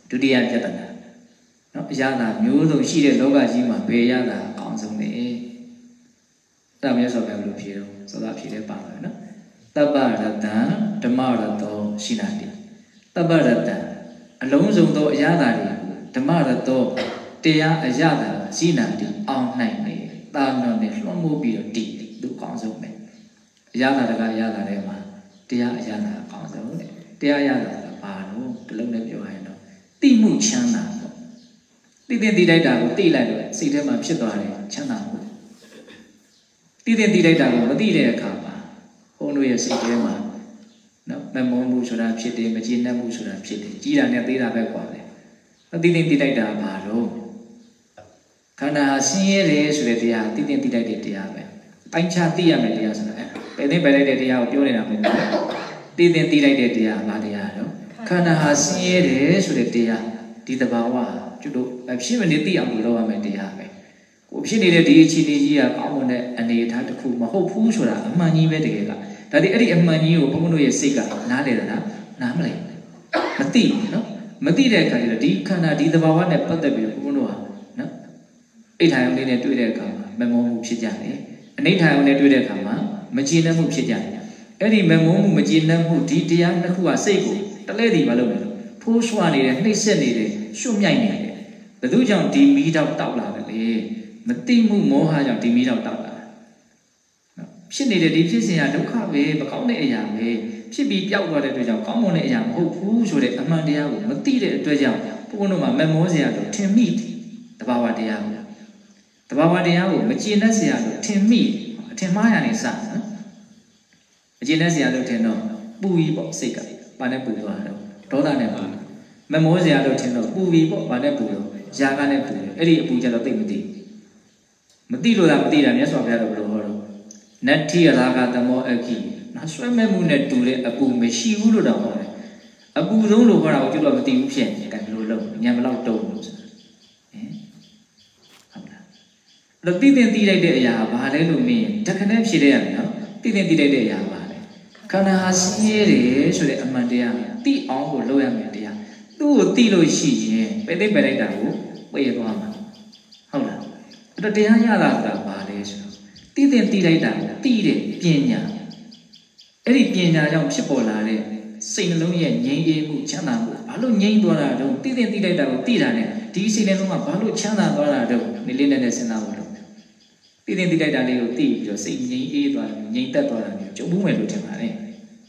ဒုတိယပြဿနာနော်အရာသာမျိုးစုံရှိတဲ့လောကကြီးမှာဘယ်ရတာအကောင်းဆုံးလဲအဲ့ဒါမျိုးဆိုပဲဘယ်လိုဖြေတော့စောသာဖြေလဲပါမယ်နော် တပ္ပရတံဓမ္မရတောရှိနာတိတပ္ပရတံအလုံးစုံသောအရာသာတွေဓမ္မရတောတရားအရာသာရှိနာတိအောင်နိုင်တယ်တာနော်နဲ့လွှမ်းမိုးပြီးတော့တည်တယ်သူအကောင်းဆုံးပဲအရာသာတကအရာသာထဲမှာတရားအရာသာအကောင်းဆုံးတဲ့တရားအရာသာကဘာလို့ဒီလုံးနဲ့ပြောရရင်တော့တိမှုချမ်းသာပေါ့တိတဲ့တိလိုက်တာကိုတိလိုက်တော့စိတ်ထဲမှာဖြစ်သွားတယ်ချမ်းသာမှုတိတဲ့တိလိုက်တာကိုမတိတဲ့အခါမှာ ဘုန်းတို့ရဲ့စိတ်ထဲမှာနော်မမုန်းမှုဆိုတာဖြစ်တယ်မကျေနပ်မှုဆိုတာဖြစ်တယ်ကြီးတာနဲ့သေးတာပဲကွာလေအတိအသိတိုက်တာပါတော့ခန္ဓာဆင်းရဲတယ်ဆိုတဲ့တရားအတိအသိတိုက်တဲ့တရားပဲပိုင်းခြားသိရမယ်တရားဆိုတာအဲပယ်သိပယ်လိုက်တဲ့တရားကိုပြောနေတာမဟုတ်ဘူးတည်တင်သိလိုက်တဲ့တရားဘာတရားတော့ခန္ဓာဟာဆင်းရဲတယ်ဆိုတဲ့တရားဒီတဘာဝကျွတ်တို့ဖြစ်မနေသိအောင်လုပ်ရမယ်တရားပဲ ကိုဖြစ်နေတဲ့ဒီအခြေအနေကြီးကကောင်းမွန်တဲ့အနေအထားတစ်ခုမဟုတ်ဘူးဆိုတာအမှန်ကြီးပဲတကယ်ကဒါဒီအဲ့ဒီအမှန်ကြီးကိုဘုန်းဘုန်းတို့ရဲ့စိတ်ကနားလေတာလားနားမလဲမသိဘူးနော်မသိတဲ့အခါကျတော့ဒီခန္ဓာဒီသဘာဝနဲ့ပတ်သက်ပြီးတော့ဘုန်းဘုန်းတို့ဟာနော်အိဋ္ဌာယုံလေးနဲ့တွေ့တဲ့အခါမှာမမောမှုဖြစ်ကြတယ်အနိဋ္ဌာယုံနဲ့တွေ့တဲ့အခါမှာမကြည်နှံ့မှုဖြစ်ကြတယ်အဲ့ဒီမမောမှုမကြည်နှံ့မှုဒီတရားနှစ်ခုကစိတ်ကိုတလဲတည်မလုပ်နဲ့ထိုးဆွနေတယ်နှိမ့်ဆက်နေတယ်ရှုမြိုက်နေတယ်ဘယ်သူကြောင့်ဒီမီးတောက်တောက်လာတယ်လေ မတိမှုမောဟကြောင့်ဒီမီးတောက်တောက်လာနော်ဖြစ်နေတဲ့ဒီဖြစ်စဉ်ကဒုက္ခပဲမကောင်းတဲ့အရာပဲဖြစ်ပြီးပျောက်သွားတဲ့အတွက်ကြောင့်ကောင်းမွန်တဲ့အရာမဟုတ်ဘူးဆိုတဲ့အမှန်တရားကိုမသိတဲ့အတွက်ကြောင့်ဘုန်းဘုန်းတို့မှာမမောစရာတော့ထင်မိတဘာဝတရားကိုတဘာဝတရားကိုမကျေနပ်စရာလို့ထင်မိအထင်မှားရနေစနော်မကျေနပ်စရာလို့ထင်တော့ပူကြီးပေါ့စိတ်ကဘာနဲ့ပူသွားတော့ဒေါသနဲ့ပူမမောစရာလို့ထင်တော့ပူပြီးပေါ့ဘာနဲ့ပူတော့ຢာကနဲ့ပူတယ်အဲ့ဒီအပူကြတော့သိမသိ မသိလို့လားမသိတာမြတ်စွာဘုရားတော့ဘယ်လိုဟောတော့နတ္ထိရာဂသမောအကိနော်ဆွဲမဲ့မှုနဲ့တူတဲ့အပူမရှိဘူးလို့တော့ဟောတယ်အပူဆုံးလို့ဟောတာကိုကျွတ်တော့မသိဘူးဖြစ်နေတယ်ကဲဘယ်လိုလုပ်ညံဘယ်လောက်တုံးလို့ဆိုတာဟင်ဟုတ်လားတော့တည်တင်တည်လိုက်တဲ့အရာဘာလဲလို့မင်းတခနဲ့ဖြေတဲ့ရမယ်နော်တည်တင်တည်လိုက်တဲ့အရာဘာလဲခန္ဓာဟာဆင်းရဲတယ်ဆိုတဲ့အမှန်တရားတိအောင်ကိုလုပ်ရမယ်တရားသူ့ကိုတိလို့ရှိရင်ပဲသိပဲလိုက်တာကိုပြေးသွားမှာဟုတ်လား အဲ့တော့တရားရတာကဘာလဲဆိုတော့တည်တင်တည်လိုက်တာတိတဲ့ပညာအဲ့ဒီပညာကြောင့်ဖြစ်ပေါ်လာတဲ့စိတ်နှလုံးရဲ့ငြိမ်းအေးမှုချမ်းသာမှုဘာလို့ငြိမ်းသွားတာတော့တည်တင်တည်လိုက်တာကိုသိတာနဲ့ဒီစိတ်နှလုံးကဘာလို့ချမ်းသာသွားတာတော့နေလေးနဲ့စဉ်းစားဖို့လို့တည်တင်တည်လိုက်တာလေးကိုသိပြီးတော့စိတ်ငြိမ်းအေးသွားတယ်ငြိမ်းသက်သွားတာမျိုးကြုံမှုမယ်လို့ထင်ပါတယ်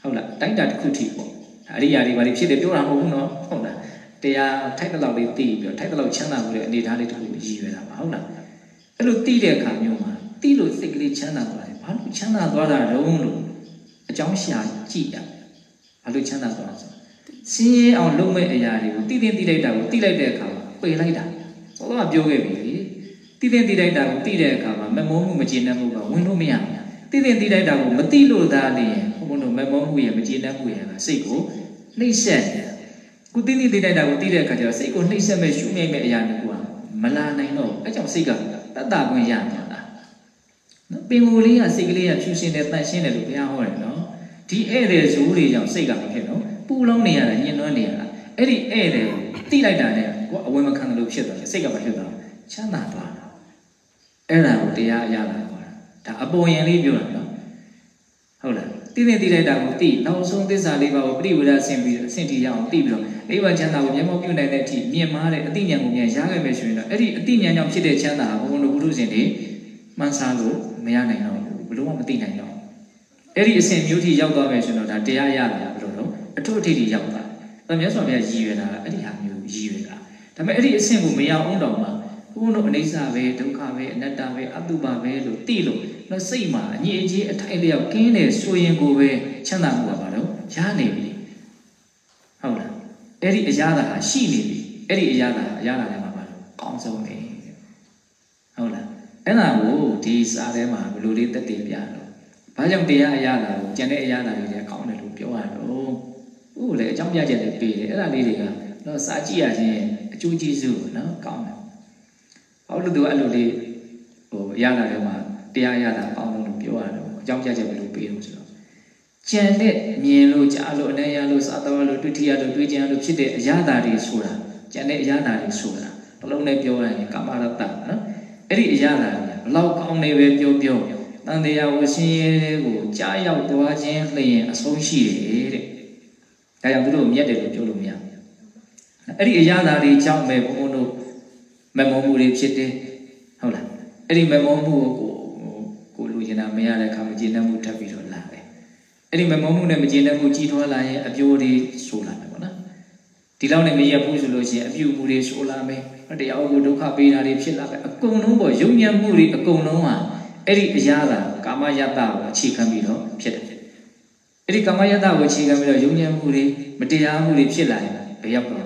ဟုတ်လားတိုက်တာတစ်ခုထိပေါ့အရိယာတွေဘာတွေဖြစ်တယ်ပြောတာမဟုတ်ဘူးနော်ဟုတ်လားတရားထိုက်တဲ့လောက်လေးသိပြီးတော့ထိုက်တဲ့လောက်ချမ်းသာမှုတဲ့အနေအထားလေးတစ်ခုရည်ရွယ်တာပါဟုတ်လား အဲ့လိုသိတဲ့အခါမျိုးမှာသိလို့စိတ်ကလေးချမ်းသာသွားတယ်ဘာလို့ချမ်းသာသွားတာတော့လို့အကြောင်းရှာကြည့်ရတယ်ဘာလို့ချမ်းသာသွားလဲဆိုစင်းရဲအောင်လုပ်မဲ့အရာတွေကိုတည်တင်တည်လိုက်တာကိုတည်လိုက်တဲ့အခါမှာပယ်လိုက်တာသောတော့ပြောခဲ့ပြီလေတည်တင်တည်လိုက်တာကိုတည်တဲ့အခါမှာမမောမှုမကျေနပ်မှုကဝင်လို့မရဘူးတည်တင်တည်လိုက်တာကိုမတိလို့သားလေဘုံဘုံတို့မမောမှုရဲ့မကျေနပ်မှုရဲ့စိတ်ကိုနှိမ့်ဆက်တယ်ကိုတည်တင်တည်လိုက်တာကိုတည်တဲ့အခါကျတော့စိတ်ကိုနှိမ့်ဆက်မဲ့ရှုမြိုက်မဲ့အရာတွေကမလာနိုင်တော့အဲကြောင့်စိတ်က တတ်တာခွင့်ရမှာလားနော်ပင်ကိုယ်လေးကစိတ်ကလေးကဖြူရှင်တယ်တန့်ရှင်းတယ်လို့ဘုရားဟောတယ်နော်ဒီဧည့်သည်ဇိုးတွေကြောင့်စိတ်ကမဖြစ်တော့ပူလုံးနေရတာညှဉ်းနှွမ်းနေရတာအဲ့ဒီဧည့်သည်ကိုတိလိုက်တာနဲ့ကိုအဝယ်မခံလို့ဖြစ်သွားတယ်စိတ်ကမဖြစ်တော့ချမ်းသာသွားတာအဲ့ဒါကိုတရားအရလာခေါ်တာဒါအပေါ်ယံလေးပြောတာနော်ဟုတ်လား တိနေတိလိုက်တာကိုတိနောက်ဆုံးသစ္စာလေးပါးကိုပြိဝဒဆင်ပြီးအဆင့်တီရအောင်တိပြီးတော့အိဗံချမ်းသာကိုမျက်မှောက်ပြုနိုင်တဲ့အထိမြင်မာတဲ့အတိညာဉ်ကိုမြန်ရခဲ့မယ်ဆိုရင်တော့အဲ့ဒီအတိညာဉ်ကြောင့်ဖြစ်တဲ့ချမ်းသာဘုံဘုံတို့ဘုရုရှင်တွေမှန်းဆလို့မရနိုင်တော့ဘူးဘယ်လို့မှမသိနိုင်တော့အဲ့ဒီအဆင့်မျိုးထိရောက်သွားမယ်ဆိုတော့ဒါတရားရလာဘယ်လိုတော့အထွတ်အထိပ်ထိရောက်သွားတယ်မြတ်စွာဘုရားရည်ရွယ်တာအဲ့ဒီဟာမျိုးရည်ရွယ်တာဒါပေမဲ့အဲ့ဒီအဆင့်ကိုမရအောင်တော့မှဘုန်းတို့အိဋ္ဌာပဲဒုက္ခပဲအနတ္တပဲအတုပပဲလို့သိလို့ တော့စိတ်မှာအငြိအကျေးအထိုက်လျောက်ကင်းတယ်ဆိုရင်ကိုပဲချမ်းသာမှုကဘာလို့ရနေပြီဟုတ်လားအဲ့ဒီအရာသာဟာရှိနေပြီအဲ့ဒီအရာသာအရာသာလည်းမှာဘာလို့ကောင်းဆုံးပဲဟုတ်လားအဲ့ဒါကိုဒီစာထဲမှာဘယ်လိုလေးတက်တည်ပြတော့ဘာကြောင့်တရားအရာသာကိုကျန်တဲ့အရာသာတွေလည်းကောင်းတယ်လို့ပြောရတော့ဥကိုလည်းအကြောင်းပြချက်လည်းပေးတယ်အဲ့ဒါလေးတွေကတော့စာကြည့်ရခြင်းအကျိုးကျေးဇူးနော်ကောင်းတယ်ဘာလို့သူအဲ့လိုလေးဟိုအရာသာတွေမှာ တရားရတာကောင်းလို့ပြောရတော့အကြောင်းပြချက်ဘယ်လိုပေးလို့ဆိုတော့ကြံတဲ့မြင်လို့ကြားလို့အနေရလို့စားတော်လို့တွေ့ထရလို့တွေ့ကြံလို့ဖြစ်တဲ့အရာသာတွေဆိုတာကြံတဲ့အရာသာတွေဆိုတာဘလုံးနဲ့ပြောရရင်ကာမရတ္တနော်အဲ့ဒီအရာသာတွေဘလောက်ကောင်းနေပဲပြောပြောတန်တရားဝရှင်ရဲကိုကြားရောက်သွားခြင်းလျင်အဆုံးရှိတယ်တဲ့ဒါကြောင့်သူတို့မြတ်တယ်လို့ပြောလို့မရဘူးအဲ့ဒီအရာသာတွေကြောင့်ပဲဘုန်းဘုန်းတို့မမောမှုတွေဖြစ်တယ်ဟုတ်လားအဲ့ဒီမမောမှုကိုကိုလူကျင်တာမ ရတဲ့အခါမကျေနပ်မှုထပ်ပြီးတော့လာတယ်။အဲ့ဒီမမုန်းမှုနဲ့မကျေနပ်မှုကြီးထွားလာရင်အပြိုးတွေဆိုလာတယ်ပေါ့နော်။ဒီလောက်နဲ့မရဘူးဆိုလို့ရှိရင်အပြုမှုတွေဆိုလာမယ်။တရားကိုဒုက္ခပေးတာတွေဖြစ်လာမယ်။အကုန်လုံးပေါ့ယုံညံ့မှုတွေအကုန်လုံးဟာအဲ့ဒီအရာကကာမယတ္တကိုအခြေခံပြီးတော့ဖြစ်တယ်။အဲ့ဒီကာမယတ္တကိုအခြေခံပြီးတော့ယုံညံ့မှုတွေမတရားမှုတွေဖြစ်လာရင်ဘယ်ရောက်တော့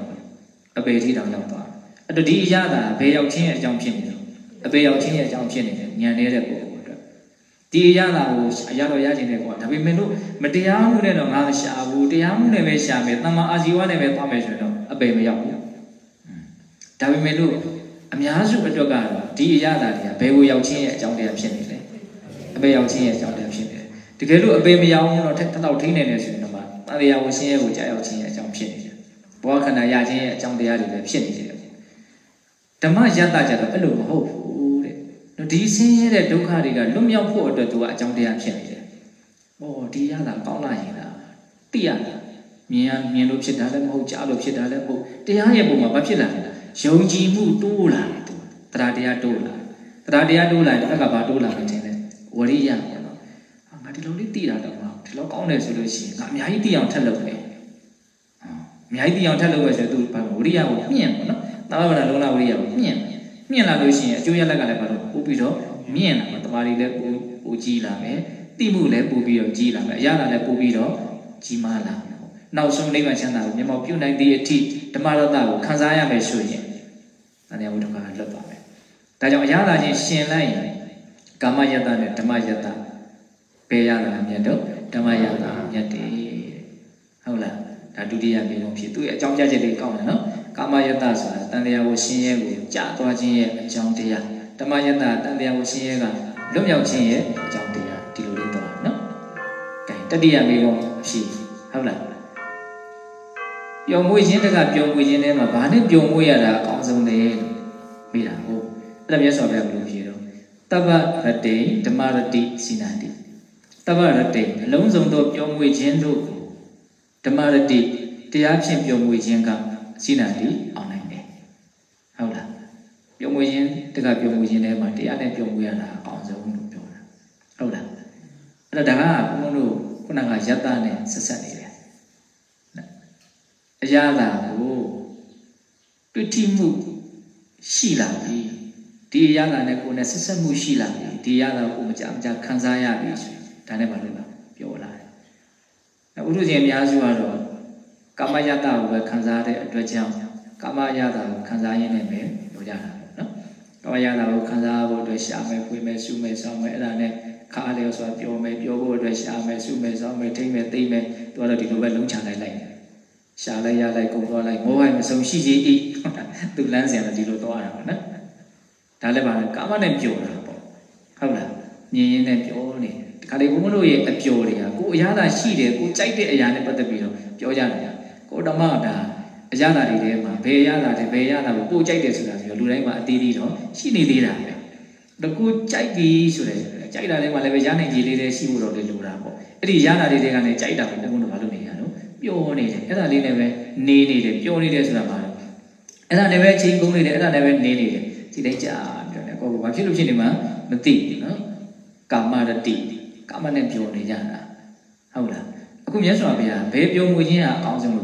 အပေထိတောင်ရောက်သွား။အဲ့တော့ဒီအရာကဘယ်ရောက်ချင်းရဲ့အကြောင်းဖြစ်နေလဲ။အပေရောက်ချင်းရဲ့အကြောင်းဖြစ်နေတယ်ညံနေတဲ့ပုံ ဒီရတာကိုရတော့ရခြင်းနဲ့ကွာဒါပေမဲ့လို့မတရားမှုနဲ့တော့ငါမရှာဘူးတရားမှုနဲ့ပဲရှာမယ်တမ္မာအာဇီဝနဲ့ပဲသွားမယ်ဆိုရင်တော့အပေမရောက်ဘူးဒါပေမဲ့လို့အများစုအတွက်ကတော့ဒီအရသာတွေကဘယ်ကိုရောက်ခြင်းရဲ့အကြောင်းတရားဖြစ်နေလဲအပေရောက်ခြင်းရဲ့အကြောင်းတရားဖြစ်နေတယ်တကယ်လို့အပေမရောက်တော့ထက်တော့ထိနေတယ်ဆိုရင်တော့တန်တရားဝင်ခြင်းရဲ့ကိုကြာရောက်ခြင်းရဲ့အကြောင်းဖြစ်နေတယ်ဘောခန္ဓာရခြင်းရဲ့အကြောင်းတရားတွေလည်းဖြစ်နေတယ်ဓမ္မယတ္တကြတော့အဲ့လိုမဟုတ်ဘူး ဒီဆင်းရဲတဲ့ဒုက္ခတွေကလွတ်မြောက်ဖို့အတွက်သူကအကြောင်းတရားဖြစ်နေတယ်။ဟောဒီရတာကောင်းလာရင်လားသိရလားမြင်ရမြင်လို့ဖြစ်တာလည်းမဟုတ်ကြားလို့ဖြစ်တာလည်းမဟုတ်တရားရဲ့ပုံမှာဘာဖြစ်လာလဲယုံကြည်မှုတိုးလာတယ်သူတရားတရားတိုးလာတရားတရားတိုးလာရင်တစ်ခါကဘာတိုးလာမှတင်လဲဝရိယပေါ့နော်။ငါဒီလိုလေးသိတာတော့ဒီလိုကောင်းတယ်ဆိုလို့ရှိရင်ငါအများကြီးသိအောင်ထက်လုပ်မယ်။အများကြီးသိအောင်ထက်လုပ်မယ်ဆိုတော့သူဘာဝရိယကိုမြင့်ပေါ့နော်။သာဝရလုံးလာဝရိယကိုမြင့် မြင့်လာလို့ရှိရင်အကျိုးရလက်ကလည်းဘာလို့ပို့ပြီးတော့မြင့်လာမှာတမားတွေလည်းပို့ပို့ကြီးလာမယ်တိမှုလည်းပို့ပြီးတော့ကြီးလာမယ်အရာလည်းပို့ပြီးတော့ကြီးမားလာမယ်နောက်ဆုံးနိဗ္ဗာန်ချမ်းသာကိုမျက်မှောက်ပြုနိုင်သည့်အထိဓမ္မရတ္တကိုခံစားရမယ်ဆိုရင်တရားဝိဒ္ဓကလွတ်သွားမယ်ဒါကြောင့်အရာသာချင်းရှင်လိုက်ရင်ကာမယတ္တနဲ့ဓမ္မယတ္တဘယ်ရတာမြတ်တော့ဓမ္မယတ္တမြတ်တယ်ဟုတ်လားဒါဒုတိယမြေလုံးဖြစ်သူ့ရဲ့အကြောင်းပြချက်တွေကောင်းတယ်နော် ကာမယတ္တဆိုတာတန်တရားကိုရှင်းရဲကိုကြာသွားခြင်းရဲ့အကြောင်းတရားဓဓမ္မယတ္တတန်တရားကိုဆင်းရဲကလွတ်မြောက်ခြင်းရဲ့အကြောင်းတရားဒီလိုလေးတော့နော်ကဲတတိယမေကောအရှိဟုတ်လားပျော်မွေ့ခြင်းတကပျော်မွေ့ခြင်းထဲမှာဘာနဲ့ပျော်မွေ့ရတာအကောင်းဆုံးလဲလို့မေးတာဟုတ်အဲ့ဒါမြတ်စွာဘုရားဘယ်လိုဖြေတော့တပ္ပရတေဓမ္မရတိစိနာတိတပ္ပရတေအလုံးစုံသောပျော်မွေ့ခြင်းတို့ကိုဓမ္မရတိတရားဖြင့်ပျော်မွေ့ခြင်းက စိနာတိအောင်နိုင်တယ်ဟုတ်လားပျော်မွေ့ခြင်းတကပျော်မွေ့ခြင်းထဲမှာတရားနဲ့ပျော်မွေ့ရတာအကောင်းဆုံးလို့ပြောတာဟုတ်လားအဲ့ဒါဒါကဘုန်းတို့ခုနကယတ္တနဲ့ဆက်ဆက်နေတယ်အရာသာကိုတွေ့ထိမှုရှိလာပြီဒီအရာသာနဲ့ကိုယ်နဲ့ဆက်ဆက်မှုရှိလာပြီဒီအရာသာကိုမကြမကြခံစားရပြီဆိုရင်ဒါနဲ့ဘာလို့လဲပြောလာတယ်ဥဒုရှင်အများစုကတော့ ကာမယတ္တကိုပဲခံစားတဲ့အတွက်ကြောင့်ကာမယတ္တကိုခံစားရင်းနဲ့ပဲပြောကြတာပေါ့နော်ကာမယတ္တကိုခံစားဖို့အတွက်ရှာမယ်ဖွေးမယ်ရှုမယ်ဆောင်းမယ်အဲ့ဒါနဲ့ခါလျော်ဆိုတာပြောမယ်ပြောဖို့အတွက်ရှာမယ်ရှုမယ်ဆောင်းမယ်ထိမ့်မယ်သိမ့်မယ်သူကတော့ဒီလိုပဲလုံးချလိုက်လိုက်ရှာလိုက်ရလိုက်ကုန်သွားလိုက်မောဟမဆုံးရှိကြီးဤသူလမ်းစဉ်ကဒီလိုသွားတာပေါ့နော်ဒါလည်းပါလေကာမနဲ့ပြောတာပေါ့ဟုတ်လားမြင်ရင်းနဲ့ပြောနေဒီခါလေးဘုန်းဘုန်းတို့ရဲ့အပျော်တွေကကိုအရာသာရှိတယ်ကိုကြိုက်တဲ့အရာနဲ့ပတ်သက်ပြီးတော့ပြောကြတယ် ကိုဓမ္မဒါအရာသာတွေထဲမှာဘယ်အရာသာတွေဘယ်အရာသာကိုကိုကြိုက်တယ်ဆိုတာဆိုတော့လူတိုင်းမှာအသေးသေးတော့ရှိနေသေးတာပဲတကူကြိုက်ပြီဆိုတဲ့ကြိုက်တာတွေမှာလည်းပဲရနိုင်ကြီးလေးတွေရှိဖို့တော့လေလိုတာပေါ့အဲ့ဒီရတာတွေတွေကလည်းကြိုက်တာကိုဘုန်းဘုန်းတို့မလုပ်နေရတော့ပျော်နေတယ်အဲ့ဒါလေးနဲ့ပဲနေနေတယ်ပျော်နေတယ်ဆိုတာပါတော့အဲ့ဒါလည်းပဲချိန်ကုန်နေတယ်အဲ့ဒါလည်းပဲနေနေတယ်ဒီတိုင်းကြာပြောနေကိုကဘာဖြစ်လို့ဖြစ်နေမှမသိဘူးနော်ကာမရတိကာမနဲ့ပြောနေကြတာဟုတ်လားအခုမြတ်စွာဘုရားဘယ်ပြောမှုချင်းကအကောင်းဆုံးလို့ပြော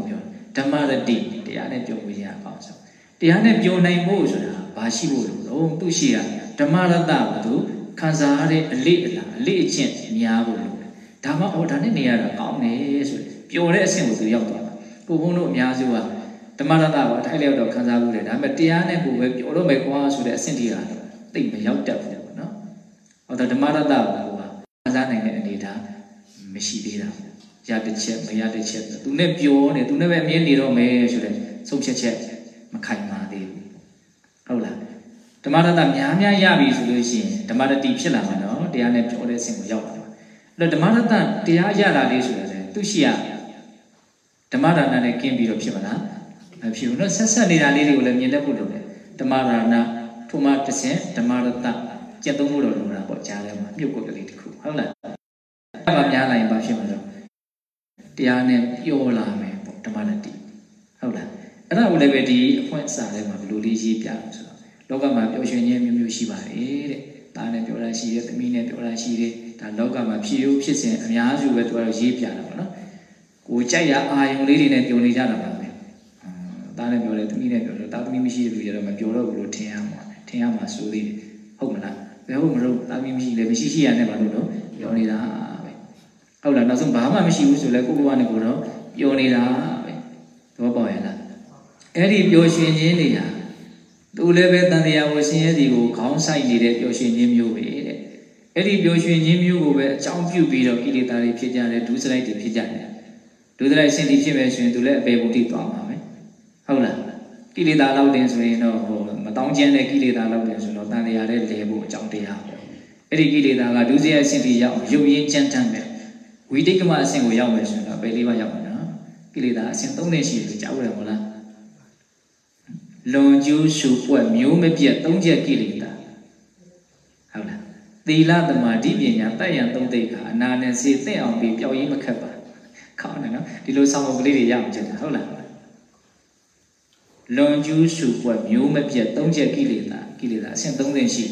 ဓမ္မရတိတရားနဲ့ပြောမှုချင်းကအကောင်းဆုံးတရားနဲ့ပြောနိုင်ဖို့ဆိုတာဘာရှိဖို့လို့တော့သူရှိရဓမ္မရတဘသူခံစားရတဲ့အလေးအလာအလေးအကျင့်များဖို့လို့ဒါမှအော်ဒါနဲ့နေရတာကောင်းတယ်ဆိုပျော်တဲ့အဆင့်ကိုသူရောက်သွားတာကိုဘုန်းတို့အများစုကဓမ္မရတကိုအထိုက်လျောက်တော့ခံစားမှုတယ်ဒါပေမဲ့တရားနဲ့ကိုပဲပျော်တော့မယ်ကွာဆိုတဲ့အဆင့်ကြီးကတိတ်မရောက်တတ်ဘူးပေါ့နော်ဟောတော့ဓမ္မရတကိုခံစားနိုင်တဲ့အနေအထားမရှိသေးတာ ရတစ်ချက်မရတစ်ချက်သူနဲ့ပြောနေသူနဲ့ပဲအမြင်နေတော့မယ်ဆိုတဲ့ဆုံးဖြတ်ချက်မခိုင်မာသေးဘူးဟုတ်လားဓမ္မရတများများရပြီဆိုလို့ရှိရင်ဓမ္မရတိဖြစ်လာမှာနော်တရားနဲ့ပြောတဲ့အဆင့်ကိုရောက်လာမှာအဲ့တော့ဓမ္မရတတရားရတာလေးဆိုတာလေသူရှိရဓမ္မဒါနနဲ့กินပြီးတော့ဖြစ်မလားမဖြစ်ဘူးနော်ဆက်ဆက်နေတာလေးတွေကိုလည်းမြင်တတ်ဖို့လိုတယ်ဓမ္မဒါနထိုမှတစ်ဆင့်ဓမ္မရတကျက်သုံးဖို့တော့လိုတာပေါ့ကြားထဲမှာမြုပ်ကုတ်ကလေးတစ်ခုဟုတ်လားအဲ့မှာများလာရင်ဘာဖြစ်မလဲ တရားနဲ့ပျော်လာမယ်ပေါ့ဓမ္မနတိဟုတ်လားအဲ့ဒါကိုလည်းပဲဒီအဖွင့်စာထဲမှာဘယ်လိုလေးရေးပြလို့ဆိုတော့လောကမှာပျော်ရွှင်ခြင်းမျိုးမျိုးရှိပါတယ်တဲ့ဒါနဲ့ပြောတာရှိတယ်သမီးနဲ့ပြောတာရှိတယ်ဒါလောကမှာဖြစ်ရိုးဖြစ်စဉ်အများစုပဲသူကတော့ရေးပြတာပေါ့နော်ကိုကြိုက်ရအာယုံလေးတွေနဲ့ပျော်နေကြတာပါပဲဒါနဲ့ပြောတယ်သမီးနဲ့ပြောတယ်ဒါသမီးမရှိတဲ့လူတွေတော့မပျော်တော့ဘူးလို့ထင်ရမှာထင်ရမှာဆိုသေးတယ်ဟုတ်မလားဘယ်ဟုတ်မလို့ဒါမျိုးမရှိလေမရှိရှိရနဲ့ပါလို့တော့ပြောနေတာပဲ ဟုတ်လားနောက်ဆုံးဘာမှမရှိဘူးဆိုလဲကိုကိုကနေကိုတော့ပြောနေတာပဲသဘောပေါက်ရဲ့လားအဲ့ဒီပျော်ရွှင်ခြင်းတွေကသူလည်းပဲတန်တရားဝရှင်ရဲ့ဒီကိုခေါင်းဆိုင်နေတဲ့ပျော်ရွှင်ခြင်းမျိုးပဲတဲ့အဲ့ဒီပျော်ရွှင်ခြင်းမျိုးကိုပဲအကြောင်းပြုပြီးတော့ကိလေသာတွေဖြစ်ကြတယ်ဒုစရိုက်တွေဖြစ်ကြတယ်ဒုစရိုက်စင်တီဖြစ်မယ်ဆိုရင်သူလည်းအပေဘုဒ္ဓသွားမှာပဲဟုတ်လားကိလေသာလောက်တင်ဆိုရင်တော့ဟိုမတောင်းကျမ်းတဲ့ကိလေသာလောက်တင်ဆိုတော့တန်တရားတဲ့လဲဖို့အကြောင်းတရားပေါ့အဲ့ဒီကိလေသာကဒုစရိုက်အဆင့်ထိရောက်ရုပ်ရင်းကြမ်းတမ်းမယ် ဝိတိတ်ကမအဆင့်ကိုရောက်မယ်ဆိုရင်တော့ပဲလေးပါရောက်မှာနော်ကိလေသာအဆင့်၃နဲ့ရှိတယ်ကြားဝင်မလားလွန်ကျူးရှုပွက်မျိုးမပြတ်သုံးချက်ကိလေသာဟုတ်လားသီလသမာဓိပညာတတ်ရန်သုံးသိက္ခာအနာနဲ့စေသိအောင်ပြီးပျောက်ရင်းမခက်ပါခေါင်းနဲ့နော်ဒီလိုဆောင်မကလေးတွေရအောင်ကြည့်တာဟုတ်လားလွန်ကျူးရှုပွက်မျိုးမပြတ်သုံးချက်ကိလေသာကိလေသာအဆင့်၃ဆင့်ရှိ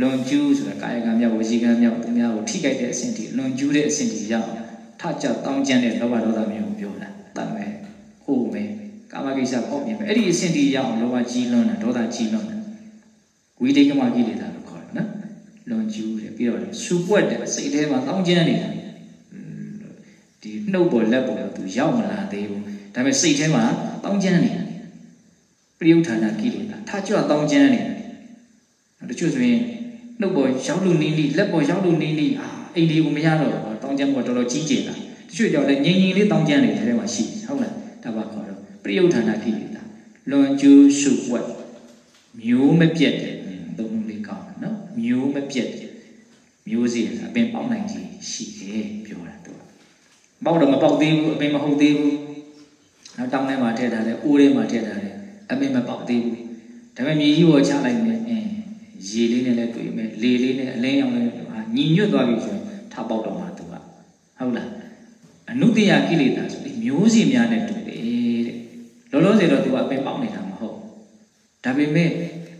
လွန်ကျူးဆိုတာကာယကံမြောက်ဝစီကံမြောက်သူများကိုထိခိုက်တဲ့အဆင့်ထိလွန်ကျူးတဲ့အဆင့်ထိရောက်ထကြတောင်းကျမ်းတဲ့လောဘဒေါသမျိုးကိုပြောတာတတ်မယ်ဟိုမယ်ကာမကိစ္စပေါ့ပြင်မယ်အဲ့ဒီအဆင့်ထိရောက်လောဘကြီးလွန်းတာဒေါသကြီးလွန်းတာဝိတိကမကိလေသာလို့ခေါ်တယ်နော်လွန်ကျူးတယ်ပြီးတော့ရှုပွက်တယ်စိတ်ထဲမှာတောင်းကျမ်းနေတာဒီနှုတ်ပေါ်လက်ပေါ်တော့သူရောက်မလာသေးဘူးဒါပေမဲ့စိတ်ထဲမှာတောင်းကျမ်းနေတာပရိယုဌာဏကိလေသာထကြွတောင်းကျမ်းနေတာတချို့ဆိုရင် နှုတ်ပေါ်ရောက်လို့နေနေလက်ပေါ်ရောက်လို့နေနေအာအိမ်ဒီကိုမရတော့ဘူးတောင်းကျမ်းပေါ်တော်တော်ကြီးကျယ်လာတချို့ကြောင့်လည်းငြိမ်ငြိမ်လေးတောင်းကျမ်းနေတဲ့ထဲမှာရှိဟုတ်လားဒါပါခေါ်တော့ပရိယုဌာဏကိလေသာလွန်ကျူးရှုပ်ဝက်မျိုးမပြတ်တဲ့သုံးလေးကောင်းမျိုးမပြတ်မျိုးစေ့အပင်ပေါက်နိုင်ခြင်းရှိတယ်ပြောတာသူပေါက်တော့မပေါက်သေးဘူးအပင်မဟုတ်သေးဘူးနောက်တောင်းထဲမှာထည့်ထားတယ်အိုးထဲမှာထည့်ထားတယ်အပင်မပေါက်သေးဘူးဒါပေမဲ့မြေကြီးပေါ်ချလိုက်မယ်အင်း ရေလေးနဲ့လည်းတွေ့မယ်လေလေးနဲ့အလင်းရောင်လေးဟာညီညွတ်သွားပြီဆိုရင်ထပေါက်တော့မှာသူကဟုတ်လားအနုတ္တယကိလေသာဆိုပြီးမျိုးစီများနဲ့တူတယ်တဲ့လောလောဆယ်တော့သူကအပင်ပေါက်နေတာမဟုတ်ဒါပေမဲ့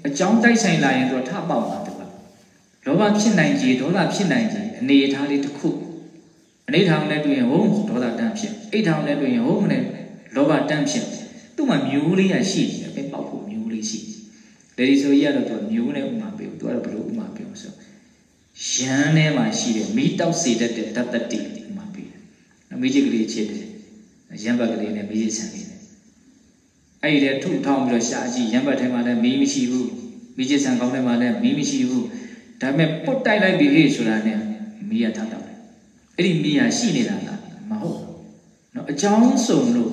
အကြောင်းတိုက်ဆိုင်လာရင်သူကထပေါက်မှာသူကလောဘဖြစ်နိုင်ကြဒေါသဖြစ်နိုင်ကြအနေအထားလေးတစ်ခုအနေထောင်နဲ့တွေ့ရင်ဟုတ်ဒေါသတန်းဖြစ်အိတ်ထောင်နဲ့တွေ့ရင်ဟုတ်မနဲ့လောဘတန်းဖြစ်သူ့မှာမျိုးလေးရရှိတယ်အပင်ပေါက်ဖို့မျိုးလေးရှိတယ် လေဒီဆိုကြီးကတော့သူကမျိုးနဲ့ဥမာပေးသူကတော့ဘယ်လိုဥမာပေးလို့ဆိုရန်ထဲမှာရှိတဲ့မိတောက်စေတတ်တဲ့တတ္တတိဥမာပေးတယ်။မိချစ်ကလေးချစ်တယ်။ရံဘက်ကလေးနဲ့မိချစ်ဆန်လေးနဲ့အဲ့ဒီတဲ့ထုထောင်းပြီးတော့ရှာကြည့်ရံဘက်ထဲမှာလည်းမီးမရှိဘူး။မိချစ်ဆန်ကောင်းထဲမှာလည်းမီးမရှိဘူး။ဒါပေမဲ့ပုတ်တိုက်လိုက်ပြီဟေ့ဆိုတာနဲ့မီးရထတော့တယ်။အဲ့ဒီမီးရရှိနေတာလားမဟုတ်ဘူး။နော်အကြောင်းစုံလို့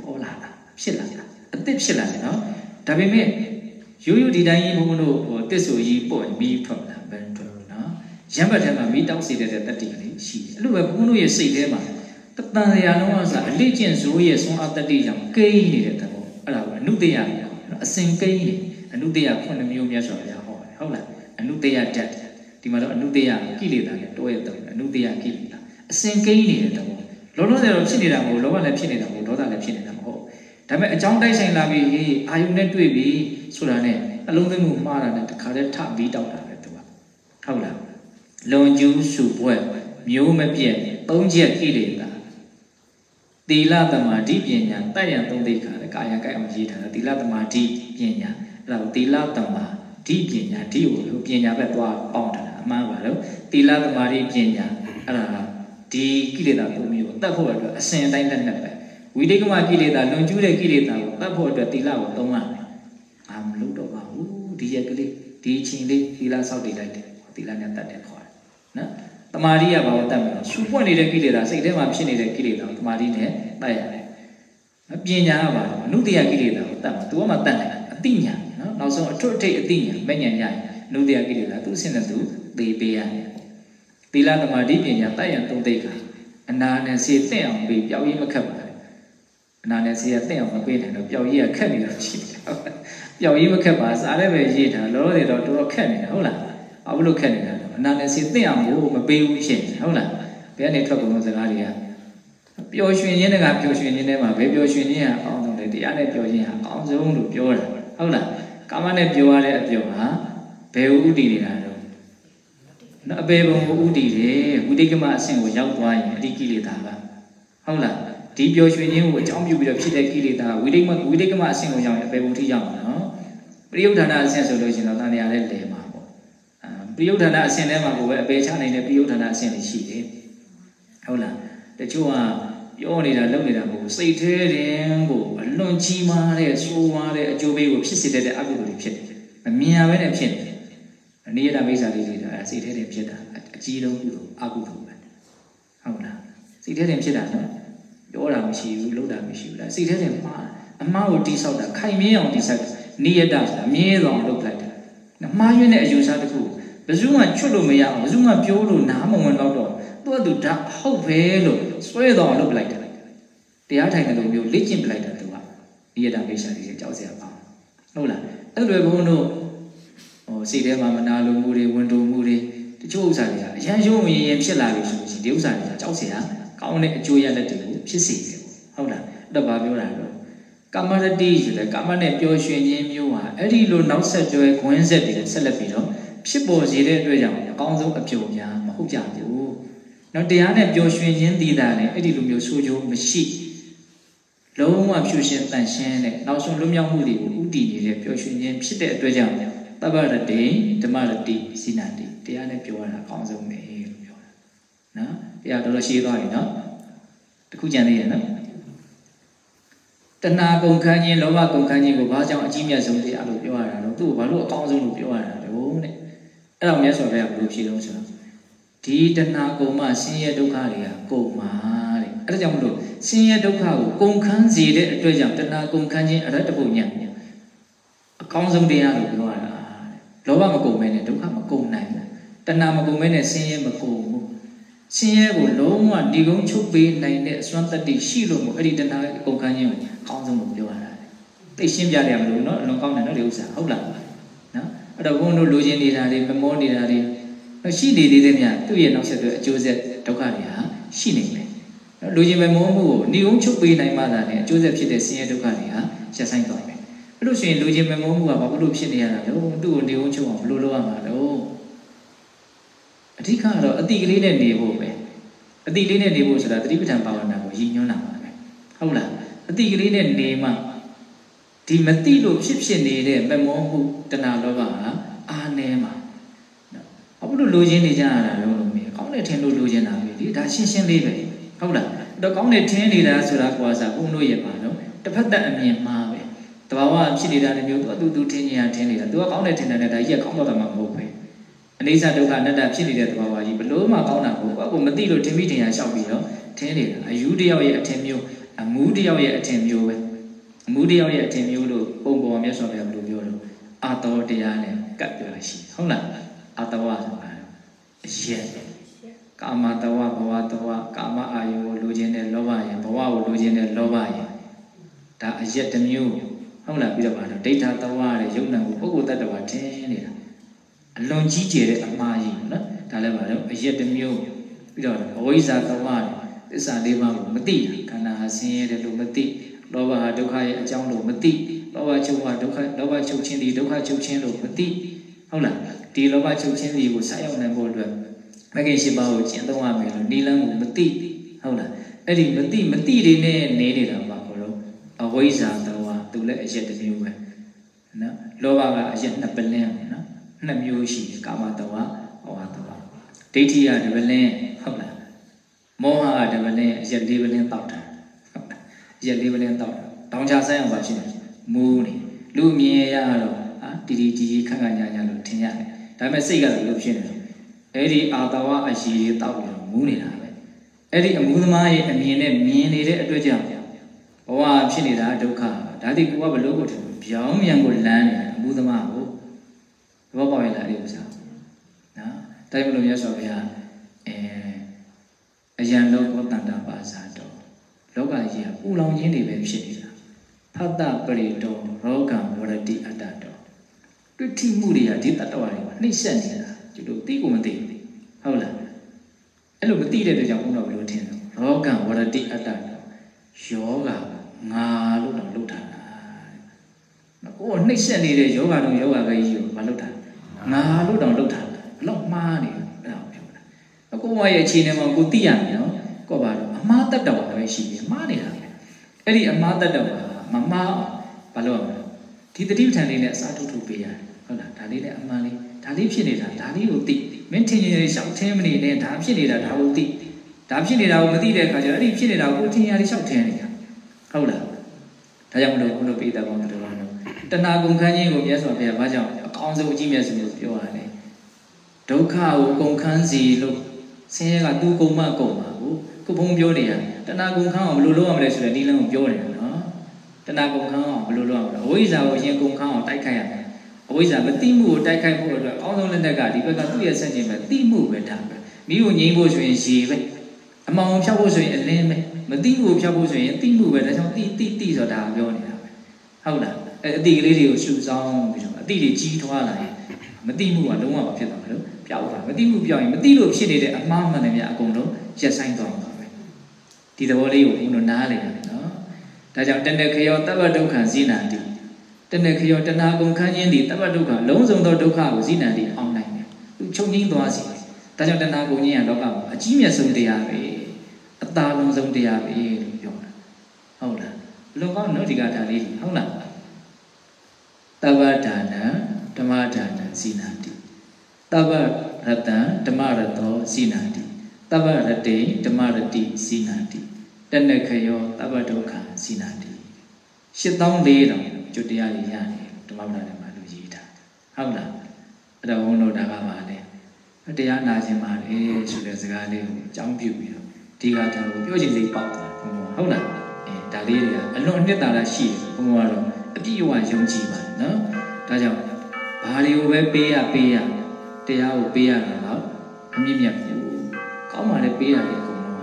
ပေါ်လာတာဖြစ်လာတာအစ်စ်ဖြစ်လာတယ်နော်။ဒါပေမဲ့ ရိုးရိုးဒီတိုင်းကြီးဘုန်းဘုန်းတို့ဟိုတစ်ဆူကြီးပေါ့မီးထွက်လာဘယ်ထွက်နော်ရံဘတ်ထဲမှာမီးတောက်စေတဲ့တတ္တိကလေးရှိတယ်အဲ့လိုပဲဘုန်းဘုန်းတို့ရဲ့စိတ်ထဲမှာတတန်ရာလုံးအစားအလေးကျင့်ဇိုးရဲ့ဆွမ်းအားတတ္တိကြောင့်ကိန်းနေတဲ့သဘောအဲ့ဒါကအနုတ္တယနော်အစင်ကိန်းနေအနုတ္တယခုနှစ်မျိုးမြတ်စွာဘုရားဟောတယ်ဟုတ်လားအနုတ္တယဓာတ်ဒီမှာတော့အနုတ္တယကိလေသာနဲ့တွဲရတဲ့အနုတ္တယကိလေသာအစင်ကိန်းနေတဲ့သဘောလောလောဆယ်တော့ဖြစ်နေတာမဟုတ်လောဘလည်းဖြစ်နေတာမဟုတ်ဒေါသလည်းဖြစ်နေတာမဟုတ်ဒါပေမဲ့အကြောင်းတိုက်ဆိုင်လာပြီးဟေးအာယုနဲ့တွေ့ပြီး ဆိုတာနဲ့အလုံးသိမှုမှားတာနဲ့တခါတည်းထပြီးတောက်တာပဲသူကဟုတ်လားလုံကျူးစုပွဲမျိုးမပြည့်သုံးချက်ကိလေသာသီလသမာဓိပညာတိုက်ရန်သုံးသိခါကာယကဲအောင်ရေးထားတာသီလသမာဓိပညာအဲ့ဒါကိုသီလသမာဓိပညာဓိကိုလို့ပညာပဲသွားပေါင်းထားတာအမှန်ပါလို့သီလသမာဓိပညာအဲ့ဒါဒီကိလေသာသုံးမျိုးကိုတတ်ဖို့အတွက်အစဉ်တိုင်းလက်နဲ့ပဲဝိတိကမကိလေသာလွန်ကျူးတဲ့ကိလေသာကိုတတ်ဖို့အတွက်သီလကိုသုံးရတယ် အာမလို့တော့ပါဘူးဒီရက်ကလေးဒီအချိန်လေးသီလဆောက်တည်လိုက်တယ်သီလနဲ့တတ်တယ်ခေါ်တယ်နော်တမာရီကဘာလို့တတ်မလဲရှုပွက်နေတဲ့ကိလေသာစိတ်ထဲမှာဖြစ်နေတဲ့ကိလေသာကိုတမာရီနဲ့တတ်ရတယ်ပညာကပါတော့အနုတ္တယကိလေသာကိုတတ်မှာသူကမှတတ်တယ်အတိညာနော်နောက်ဆုံးအထွတ်အထိပ်အတိညာမဉဏ်ရရင်အနုတ္တယကိလေသာသူ့ဆင်းတဲ့သူသိပေးရတယ်သီလသမာဓိပညာတတ်ရန်သုံးသိက္ခာအနာနဲ့စေတင့်အောင်ပြီးပျောက်ရည်မခတ်ပါနဲ့အနာနဲ့စေရတင့်အောင်မပေးနိုင်တော့ပျောက်ရည်ကခက်နေတော့ရှိတယ် ပျောက်ရည်မခက်ပါစားလည်းပဲရေးတာလောလောဆယ်တော့တော်တော်ခက်နေတာဟုတ်လားဘာလို့ခက်နေတာလဲအနာနဲ့စေတင့်အောင်ကိုမပေးဘူးဖြစ်နေဟုတ်လားဘယ်ကနေထွက်ကုန်လို့စကားတွေကပျော်ရွှင်ခြင်းတကပျော်ရွှင်ခြင်းထဲမှာဘယ်ပျော်ရွှင်ခြင်းဟာအကောင်းဆုံးလဲတရားနဲ့ပျော်ခြင်းဟာအကောင်းဆုံးလို့ပြောတာဟုတ်လားကာမနဲ့ပျော်ရတဲ့အပျော်ဟာဘယ်ဥတည်နေတာတော့နော်အပေဘုံကိုဥတည်တယ်ဝိတိကမအဆင့်ကိုရောက်သွားရင်အတိကိလေသာကဟုတ်လားဒီပျော်ရွှင်ခြင်းကိုအကြောင်းပြုပြီးတော့ဖြစ်တဲ့ကိလေသာဝိတိကမဝိတိကမအဆင့်ကိုရောက်ရင်အပေဘုံထိရောက်မှာနော် ပရိယုဒ္ဓနာအဆင့်ဆိုလို့ရှိရင်တော့တန်တရားလည်းလဲမှာပေါ့အာပရိယုဒ္ဓနာအဆင့်ထဲမှာကိုပဲအပေချနိုင်တဲ့ပရိယုဒ္ဓနာအဆင့်တွေရှိတယ်ဟုတ်လားတချို့ကပြောနေတာလုပ်နေတာမဟုတ်ဘူးစိတ်ထဲတင်ကိုအလွန်ကြီးမားတဲ့ဆိုးဝါးတဲ့အကျိုးပေးကိုဖြစ်စေတဲ့အကုသိုလ်တွေဖြစ်တယ်။မမြင်ရဘဲနဲ့ဖြစ်တယ်။အနိယတမိစ္ဆာလေးတွေဒါစိတ်ထဲတင်ဖြစ်တာအကြီးဆုံးကုသိုလ်အကုသိုလ်ပဲ။ဟုတ်လား။စိတ်ထဲတင်ဖြစ်တာနော်။ပြောတာမရှိဘူးလုပ်တာမရှိဘူးလား။စိတ်ထဲတင်မှားအမှားကိုတိဆောက်တာခိုင်မြဲအောင်တိဆောက်တာ နိယတဆိုတာမြဲအောင်လုပ်လိုက်တာ။မှားယွင်းတဲ့အယူဆတစ်ခုဘယ်သူမှချွတ်လို့မရအောင်ဘယ်သူမှပြောလို့နားမဝင်တော့တော့သူ့အတူဒါဟုတ်ပဲလို့စွဲတော်လုပ်ပလိုက်တယ်တရားထိုင်တဲ့လိုမျိုးလေ့ကျင့်ပလိုက်တာသူကဒီရတာကိစ္စတွေကြောက်စရာပါဟုတ်လားအဲ့လိုဘုန်းတို့ဟိုစိတ်ထဲမှာမနာလိုမှုတွေဝန်တိုမှုတွေတချို့ဥစ္စာတွေကအရန်ရုံရင်ရင်ဖြစ်လာပြီဆိုရင်ဒီဥစ္စာတွေကကြောက်စရာကောင်းတဲ့အကျိုးရလက်တွေကိုဖြစ်စေတယ်ဟုတ်လားအဲ့တော့ဘာပြောတာလဲ ကာမရတိဆိုတဲ့ကာမနဲ့ပျော်ရွှင်ခြင်းမျိုးဟာအဲ့ဒီလိုနောက်ဆက်တွဲခွင်းဆက်တွေဆက်လက်ပြီးတော့ဖြစ်ပေါ်စေတဲ့အတွက်ကြောင့်အကောင်းဆုံးအပြုံများမဟုတ်ကြဘူး။နော်တရားနဲ့ပျော်ရွှင်ခြင်းတည်တာလည်းအဲ့ဒီလိုမျိုးဆိုးကျိုးမရှိလုံးဝဖြူရှင်တန်ရှင်းတဲ့နောက်ဆုံးလွတ်မြောက်မှုတွေကိုဥတည်နေတဲ့ပျော်ရွှင်ခြင်းဖြစ်တဲ့အတွက်ကြောင့်တပ္ပရတိဓမ္မရတိစိနာတိတရားနဲ့ပြောရတာအကောင်းဆုံးပဲလို့ပြောတာ။နော်တရားတော်တော်ရှင်းသွားပြီနော်။တခုကြံသေးရဲ့နော်။ တဏှာကုန်ခန်းခြင်းလောဘကုန်ခန်းခြင်းကိုဘာကြောင့်အကြီးမြတ်ဆုံးတရားလို့ပြောရတာတော့သူ့ကိုဘာလို့အကောင်းဆုံးလို့ပြောရတာတော့တဲ့အဲ့တော့မြတ်စွာဘုရားဘယ်လိုဖြေလို့ဆိုတော့ဒီတဏှာကုံမှဆင်းရဲဒုက္ခတွေကကုန်မှာတဲ့အဲ့ဒါကြောင့်မလို့ဆင်းရဲဒုက္ခကိုကုန်ခန်းစေတဲ့အတွက်ကြောင့်တဏှာကုန်ခန်းခြင်းအရတ္တပုညံအကောင်းဆုံးတရားလို့ပြောရတာလောဘမကုန်မဲနဲ့ဒုက္ခမကုန်နိုင်ဘူးတဏှာမကုန်မဲနဲ့ဆင်းရဲမကုန်ဘူး ဆင်းရဲကိုလုံးဝဒီကုန်းချုပ်ပေးနိုင်တဲ့အစွမ်းတတ္တိရှိလို့မို့အဲ့ဒီတဏှာကုန်ခန်းခြင်းကိုအကောင်းဆုံးလို့ပြောရတာသိရှင်းပြတယ်မလို့နော်အလွန်ကောင်းတယ်နော်ဒီဥစ္စာဟုတ်လားနော်အဲ့တော့ဘုန်းတို့လိုချင်နေတာတွေမမောနေတာတွေရှိနေသေးတယ်မြတ်သူ့ရဲ့နောက်ဆက်တွဲအကျိုးဆက်ဒုက္ခတွေဟာရှိနေတယ်လူချင်းမမောမှုကိုဏီုံချုပ်ပေးနိုင်မှသာလေအကျိုးဆက်ဖြစ်တဲ့ဆင်းရဲဒုက္ခတွေဟာချက်ဆိုင်သွားမယ်အဲ့လိုဆိုရင်လူချင်းမမောမှုကဘာလို့ဖြစ်နေရတာလဲသူ့ကိုဏီုံချုပ်အောင်ဘယ်လိုလုပ်ရမှာလဲ အဓိကကတော့အတိကလေးနဲ့နေဖို့ပဲအတိလေးနဲ့နေဖို့ဆိုတာသတိပဋ္ဌာန်ဘာဝနာကိုရည်ညွှန်းတာပါပဲဟုတ်လားအတိကလေးနဲ့နေမှဒီမတိလို့ဖြစ်ဖြစ်နေတဲ့မမောမှုတဏှာလောဘဟာအာနေမှာနော်ဘာလို့လိုချင်နေကြရတာလဲလို့မေးကောင်းတဲ့ထင်လို့လိုချင်တာပဲဒီဒါရှင်းရှင်းလေးပဲဟုတ်လားတော့ကောင်းတဲ့ထင်နေတာဆိုတာကွာစားဘုံတို့ရဲ့ပါနော်တစ်ဖက်သက်အမြင်မှားပဲတဘာဝဖြစ်နေတာမျိုးသူသူထင်နေရထင်နေတာသူကကောင်းတဲ့ထင်တယ်ဒါကြီးကကောင်းတော့တာမှမဟုတ်ပဲ အနိစ္စဒုက္ခအနတ္တဖြစ်နေတဲ့သဘာဝကြီးဘလို့မှကောင်းတာမဟုတ်ဘူးကိုမသိလို့ထင်မိထင်ရလျှောက်ပြီးတော့ထင်နေတာအယူတယောက်ရဲ့အထင်မျိုးအမူးတယောက်ရဲ့အထင်မျိုးပဲအမူးတယောက်ရဲ့အထင်မျိုးလို့ပုံပေါ်မြတ်စွာဘုရားဘယ်လိုပြောလို့အာတောတရားနဲ့ကပ်ပြောရရှိဟုတ်လားအာတဝဆိုတာအရက်ကာမတဝဘဝတဝကာမအာယုကိုလိုချင်တဲ့လောဘရင်ဘဝကိုလိုချင်တဲ့လောဘရင်ဒါအရက်တစ်မျိုးဟုတ်လားပြီးတော့ပါတော့ဒိဋ္ဌတဝတဲ့ယုံနာကိုပုဂ္ဂိုလ်တ attva ထင်နေတာ အလွန်ကြီးကျယ်တဲ့အမှားကြီးနော်ဒါလည်းပါတော့အရက်တစ်မျိုးပြီးတော့အဝိဇ္ဇာတဝတဲ့သစ္စာလေးပါးကိုမသိတာခန္ဓာဟာဆင်းရဲတယ်လို့မသိလောဘဟာဒုက္ခရဲ့အကြောင်းလို့မသိလောဘချုပ်ဟာဒုက္ခလောဘချုပ်ခြင်းဒီဒုက္ခချုပ်ခြင်းလို့မသိဟုတ်လားဒီလောဘချုပ်ခြင်းဒီကိုဆက်ရောက်နိုင်ဖို့အတွက်မဂ္ဂင်၈ပါးကိုကျင့်သုံးရမယ်လို့နိလန်းကိုမသိဟုတ်လားအဲ့ဒီမသိမသိတွေနဲ့နေနေတာပါဘုရောအဝိဇ္ဇာတဝသူလည်းအရက်တစ်မျိုးပဲနော်လောဘကအရက်နှစ်ပလင်းနော် နှစ်မျိုးရှိတယ်ကာမတဝဟောတဝဒိဋ္ဌိကဒီပလင်းဟုတ်လားမောဟကဒီပလင်းအရက်လေးပလင်းတောက်တာဟုတ်လားအရက်လေးပလင်းတောက်တာတောင်ချဆိုင်အောင်ပါဖြစ်တယ်မူးနေလူမြင်ရတော့ဟာတီတီကြီးကြီးခက်ခက်ညာညာလို့ထင်ရတယ်ဒါပေမဲ့စိတ်ကတော့လို့ဖြစ်နေတယ်အဲ့ဒီအာတဝအရှိတွေတောက်ပြီးတော့မူးနေတာပဲအဲ့ဒီအမှုသမားရဲ့အမြင်နဲ့မြင်နေတဲ့အတွက်ကြောင့်ဘဝဖြစ်နေတာဒုက္ခဒါတိကိုကဘလို့ကိုထင်ပြောင်းမြန်ကိုလမ်းနေတာအမှုသမားကို သဘောပေါက်ရလားဒီဥစ္စာနော်တိုင်းမလို့မြတ်စွာဘုရားအဲအယံလောကောတန္တာပါဇာတော်လောကကြီးကပူလောင်ခြင်းတွေပဲဖြစ်နေတာဖတ်တပရိတောရောဂံဝရတိအတ္တတော်တွေ့ထိမှုတွေကဒီတတ္တဝါတွေမှာနှိမ့်ဆက်နေတာကျတို့သိကိုမသိဘူးဟုတ်လားအဲ့လိုမသိတဲ့အတွက်ကြောင့်ဘုန်းတော်ဘယ်လိုထင်လဲရောဂံဝရတိအတ္တတော်ယောဂငါလို့တော့လုပ်တာကိုယ်နှိမ့်ဆက်နေတဲ့ယောဂတော့ယောဂပဲကြီးကိုမလုပ်တာ ငါလို့တော့လုပ်တာဘလောက်မှားနေလဲအဲ့ဒါကိုပြောတာကိုယ်မရဲ့အခြေအနေမှာကိုသိရမယ်နော်ကိုပါတော့အမှားတတ်တော်ပဲရှိတယ်မှားနေတာပဲအဲ့ဒီအမှားတတ်တော်မမှားဘာလို့ရမလဲဒီတတိပဋ္ဌာန်လေးနဲ့အစားထုတ်ထုတ်ပေးရတယ်ဟုတ်လားဒါလေးနဲ့အမှန်လေးဒါလေးဖြစ်နေတာဒါလေးကိုသိမင်းထင်ရင်ရှောက်ထင်းမနေနဲ့ဒါဖြစ်နေတာဒါကိုသိဒါဖြစ်နေတာကိုမသိတဲ့အခါကျတော့အဲ့ဒီဖြစ်နေတာကိုထင်ရလေးရှောက်ထင်းနေတာဟုတ်လားဒါကြောင့်မလို့ဘုလို့ပိဿကောင်းတယ်လို့တဏှာကုန်ခန်းခြင်းကိုမြတ်စွာဘုရားဘာကြောင့်အ ကောင်းဆုံးအကြီးမြတ်ဆုံးလို့ပြောရတယ်ဒုက္ခကိုကုန်ခန်းစီလို့ဆင်းရဲကသူ့ကုန်မကုန်ပါဘူးခုဘုံပြောနေရတဏှာကုန်ခန်းအောင်ဘယ်လိုလုပ်ရမလဲဆိုတဲ့ဒီလမ်းကိုပြောနေတာနော်တဏှာကုန်ခန်းအောင်ဘယ်လိုလုပ်ရမလဲအဝိဇ္ဇာကိုအရင်ကုန်ခန်းအောင်တိုက်ခိုက်ရမယ်အဝိဇ္ဇာမတိမှုကိုတိုက်ခိုက်ဖို့အတွက်အကောင်းဆုံးလက်နက်ကဒီဘက်ကသူ့ရဲ့ဆက်ခြင်းပဲတိမှုပဲဒါပဲမိကိုငြိမ်းဖို့ဆိုရင်ရေပဲအမောင်ဖြောက်ဖို့ဆိုရင်အလင်းပဲမတိမှုကိုဖြောက်ဖို့ဆိုရင်တိမှုပဲဒါကြောင့်တိတိတိဆိုတာပြောနေတာပဲဟုတ်လား အဲအတိကလေးတွေကိုရှုဆောင်ပြီးတော့အတိတွေကြီးထွားလာရင်မတိမှုကလုံးဝမဖြစ်သွားဘူးလို့ပျောက်သွားမတိမှုပျောက်ရင်မတိလို့ဖြစ်နေတဲ့အမှားမှန်တယ်များအကုန်လုံးရက်ဆိုင်သွားမှာပဲဒီသဘောလေးကိုဘုန်းတော်နားလည်ရတယ်နော်ဒါကြောင့်တဏ္ဍခယောတပ္ပဒုက္ခဇိနန္တိတဏ္ဍခယောတဏှာကုန်ခန်းခြင်းသည်တပ္ပဒုက္ခလုံးစုံသောဒုက္ခကိုဇိနန္တိအောင်နိုင်တယ်သူချုပ်ငင်းသွားစီတယ်ဒါကြောင့်တဏှာကုန်ခြင်းကလောကမှာအကြီးမြတ်ဆုံးတရားပဲအသာလုံးဆုံးတရားပဲလို့ပြောတာဟုတ်လားလုံကောင်းနော်ဒီကဒါလေးဟုတ်လား တဗ္ဗဒါနံဓမ္မဒါနံဇိနန္တိတဗ္ဗရတံဓမ္မရတောဇိနန္တိတဗ္ဗရတေဓမ္မရတိဇိနန္တိတဏ္ဍခယောတဗ္ဗဒုက္ခဇိနန္တိ8400ကျွတ်တရားကြီးရတယ်ဓမ္မပဒထဲမှာလူကြီးထားဟုတ်လားအဲ့တော့ဘုန်းတော်ဒါကပါလေတရားနာခြင်းပါလေဆိုတဲ့စကားလေးကိုအကြောင်းပြုပြီးတော့ဒီကထာကိုပြောချင်စိတ်ပေါက်တာဘုန်းတော်ဟုတ်လားအဲဒါလေးတွေကအလွန်အနှစ်သာရရှိတယ်ဘုန်းတော်ကတော့ အပြည့်အဝယုံကြည်ပါနော်ဒါကြောင့်ဘာတွေကိုပဲပေးရပေးရတရားကိုပေးရတာတော့အမြင့်မြတ်ဘူးကောင်းပါလေပေးရတယ်အကုန်လုံး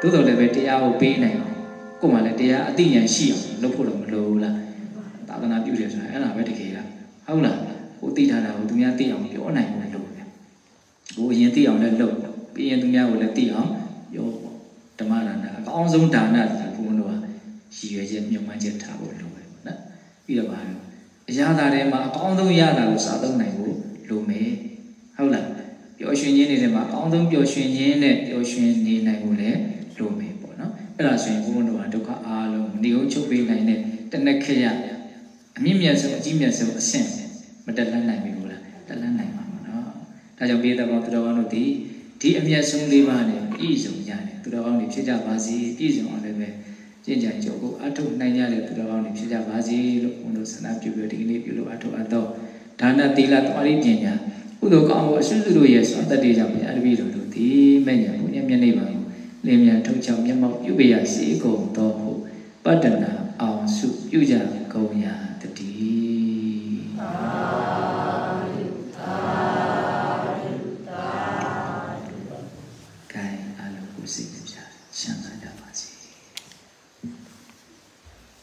ကသို့တော်လည်းပဲတရားကိုပေးနိုင်အောင်ကိုယ်မှလည်းတရားအသိဉာဏ်ရှိအောင်လုပ်ဖို့တော့မလိုဘူးလားသာသနာပြုတယ်ဆိုတာအဲ့ဒါပဲတကယ်လားဟုတ်လားကိုသိထားတာကိုသူများသိအောင်ပြောနိုင်ဖို့လိုတယ်ကိုအရင်သိအောင်လည်းလုပ်ပြီးရင်သူများကိုလည်းသိအောင်ပြောပေါ့ဓမ္မဒါနအကောင်းဆုံးဒါနဆိုတာဘုန်းတော်ကရည်ရွယ်ချက်မြတ်မှန်းချက်ထားဖို့လိုတယ် ပေါ့နော်ပြီးတော့ပါအရာသာထဲမှာအကောင်းဆုံးရတာကိုစားသုံးနိုင်ဖို့လိုမယ်ဟုတ်လားပျော်ရွှင်ခြင်းတွေထဲမှာအကောင်းဆုံးပျော်ရွှင်ခြင်းနဲ့ပျော်ရွှင်နေနိုင်ဖို့လည်းလိုမယ်ပေါ့နော်အဲ့ဒါဆိုရင်ဘုန်းတော်ကဒုက္ခအားလုံးမနေအောင်ချုပ်ပေးနိုင်တဲ့တဏ္ဍခရအမြင့်မြတ်ဆုံးအကြီးမြတ်ဆုံးအဆင့်မတက်လန်းနိုင်ဘူးလားတက်လန်းနိုင်ပါမှာနော်ဒါကြောင့်ပြည်တော်ကောင်းသူတော်ကောင်းတို့ဒီဒီအမြတ်ဆုံးလေးပါးနဲ့ပြည့်စုံကြတယ်သူတော်ကောင်းတွေဖြစ်ကြပါစေပြည့်စုံအောင်လည်းပဲ ကျင့်ကြံကြကိုအထုနိုင်ကြတဲ့သူတော်ကောင်းတွေဖြစ်ကြပါစေလို့ဘုန်းတော်ဆန္ဒပြုပြီးဒီကနေ့ပြုလို့အထုအပ်တော့ဒါနသီလသမာဓိပညာကုသိုလ်ကောင်းမှုအစွတ်စွတို့ရဲ့စွမ်းတတ္တိကြောင့်ဘုရားတပည့်တော်တို့ဒီမဲ့ညာဘုရားမျက်နှိပ်ပါကိုလင်းမြန်ထုတ်ချောင်းမျက်မှောက်ပြုပေရစေကုန်တော်ဟုပတ္တနာအောင်စုပြုကြကုန်ရာ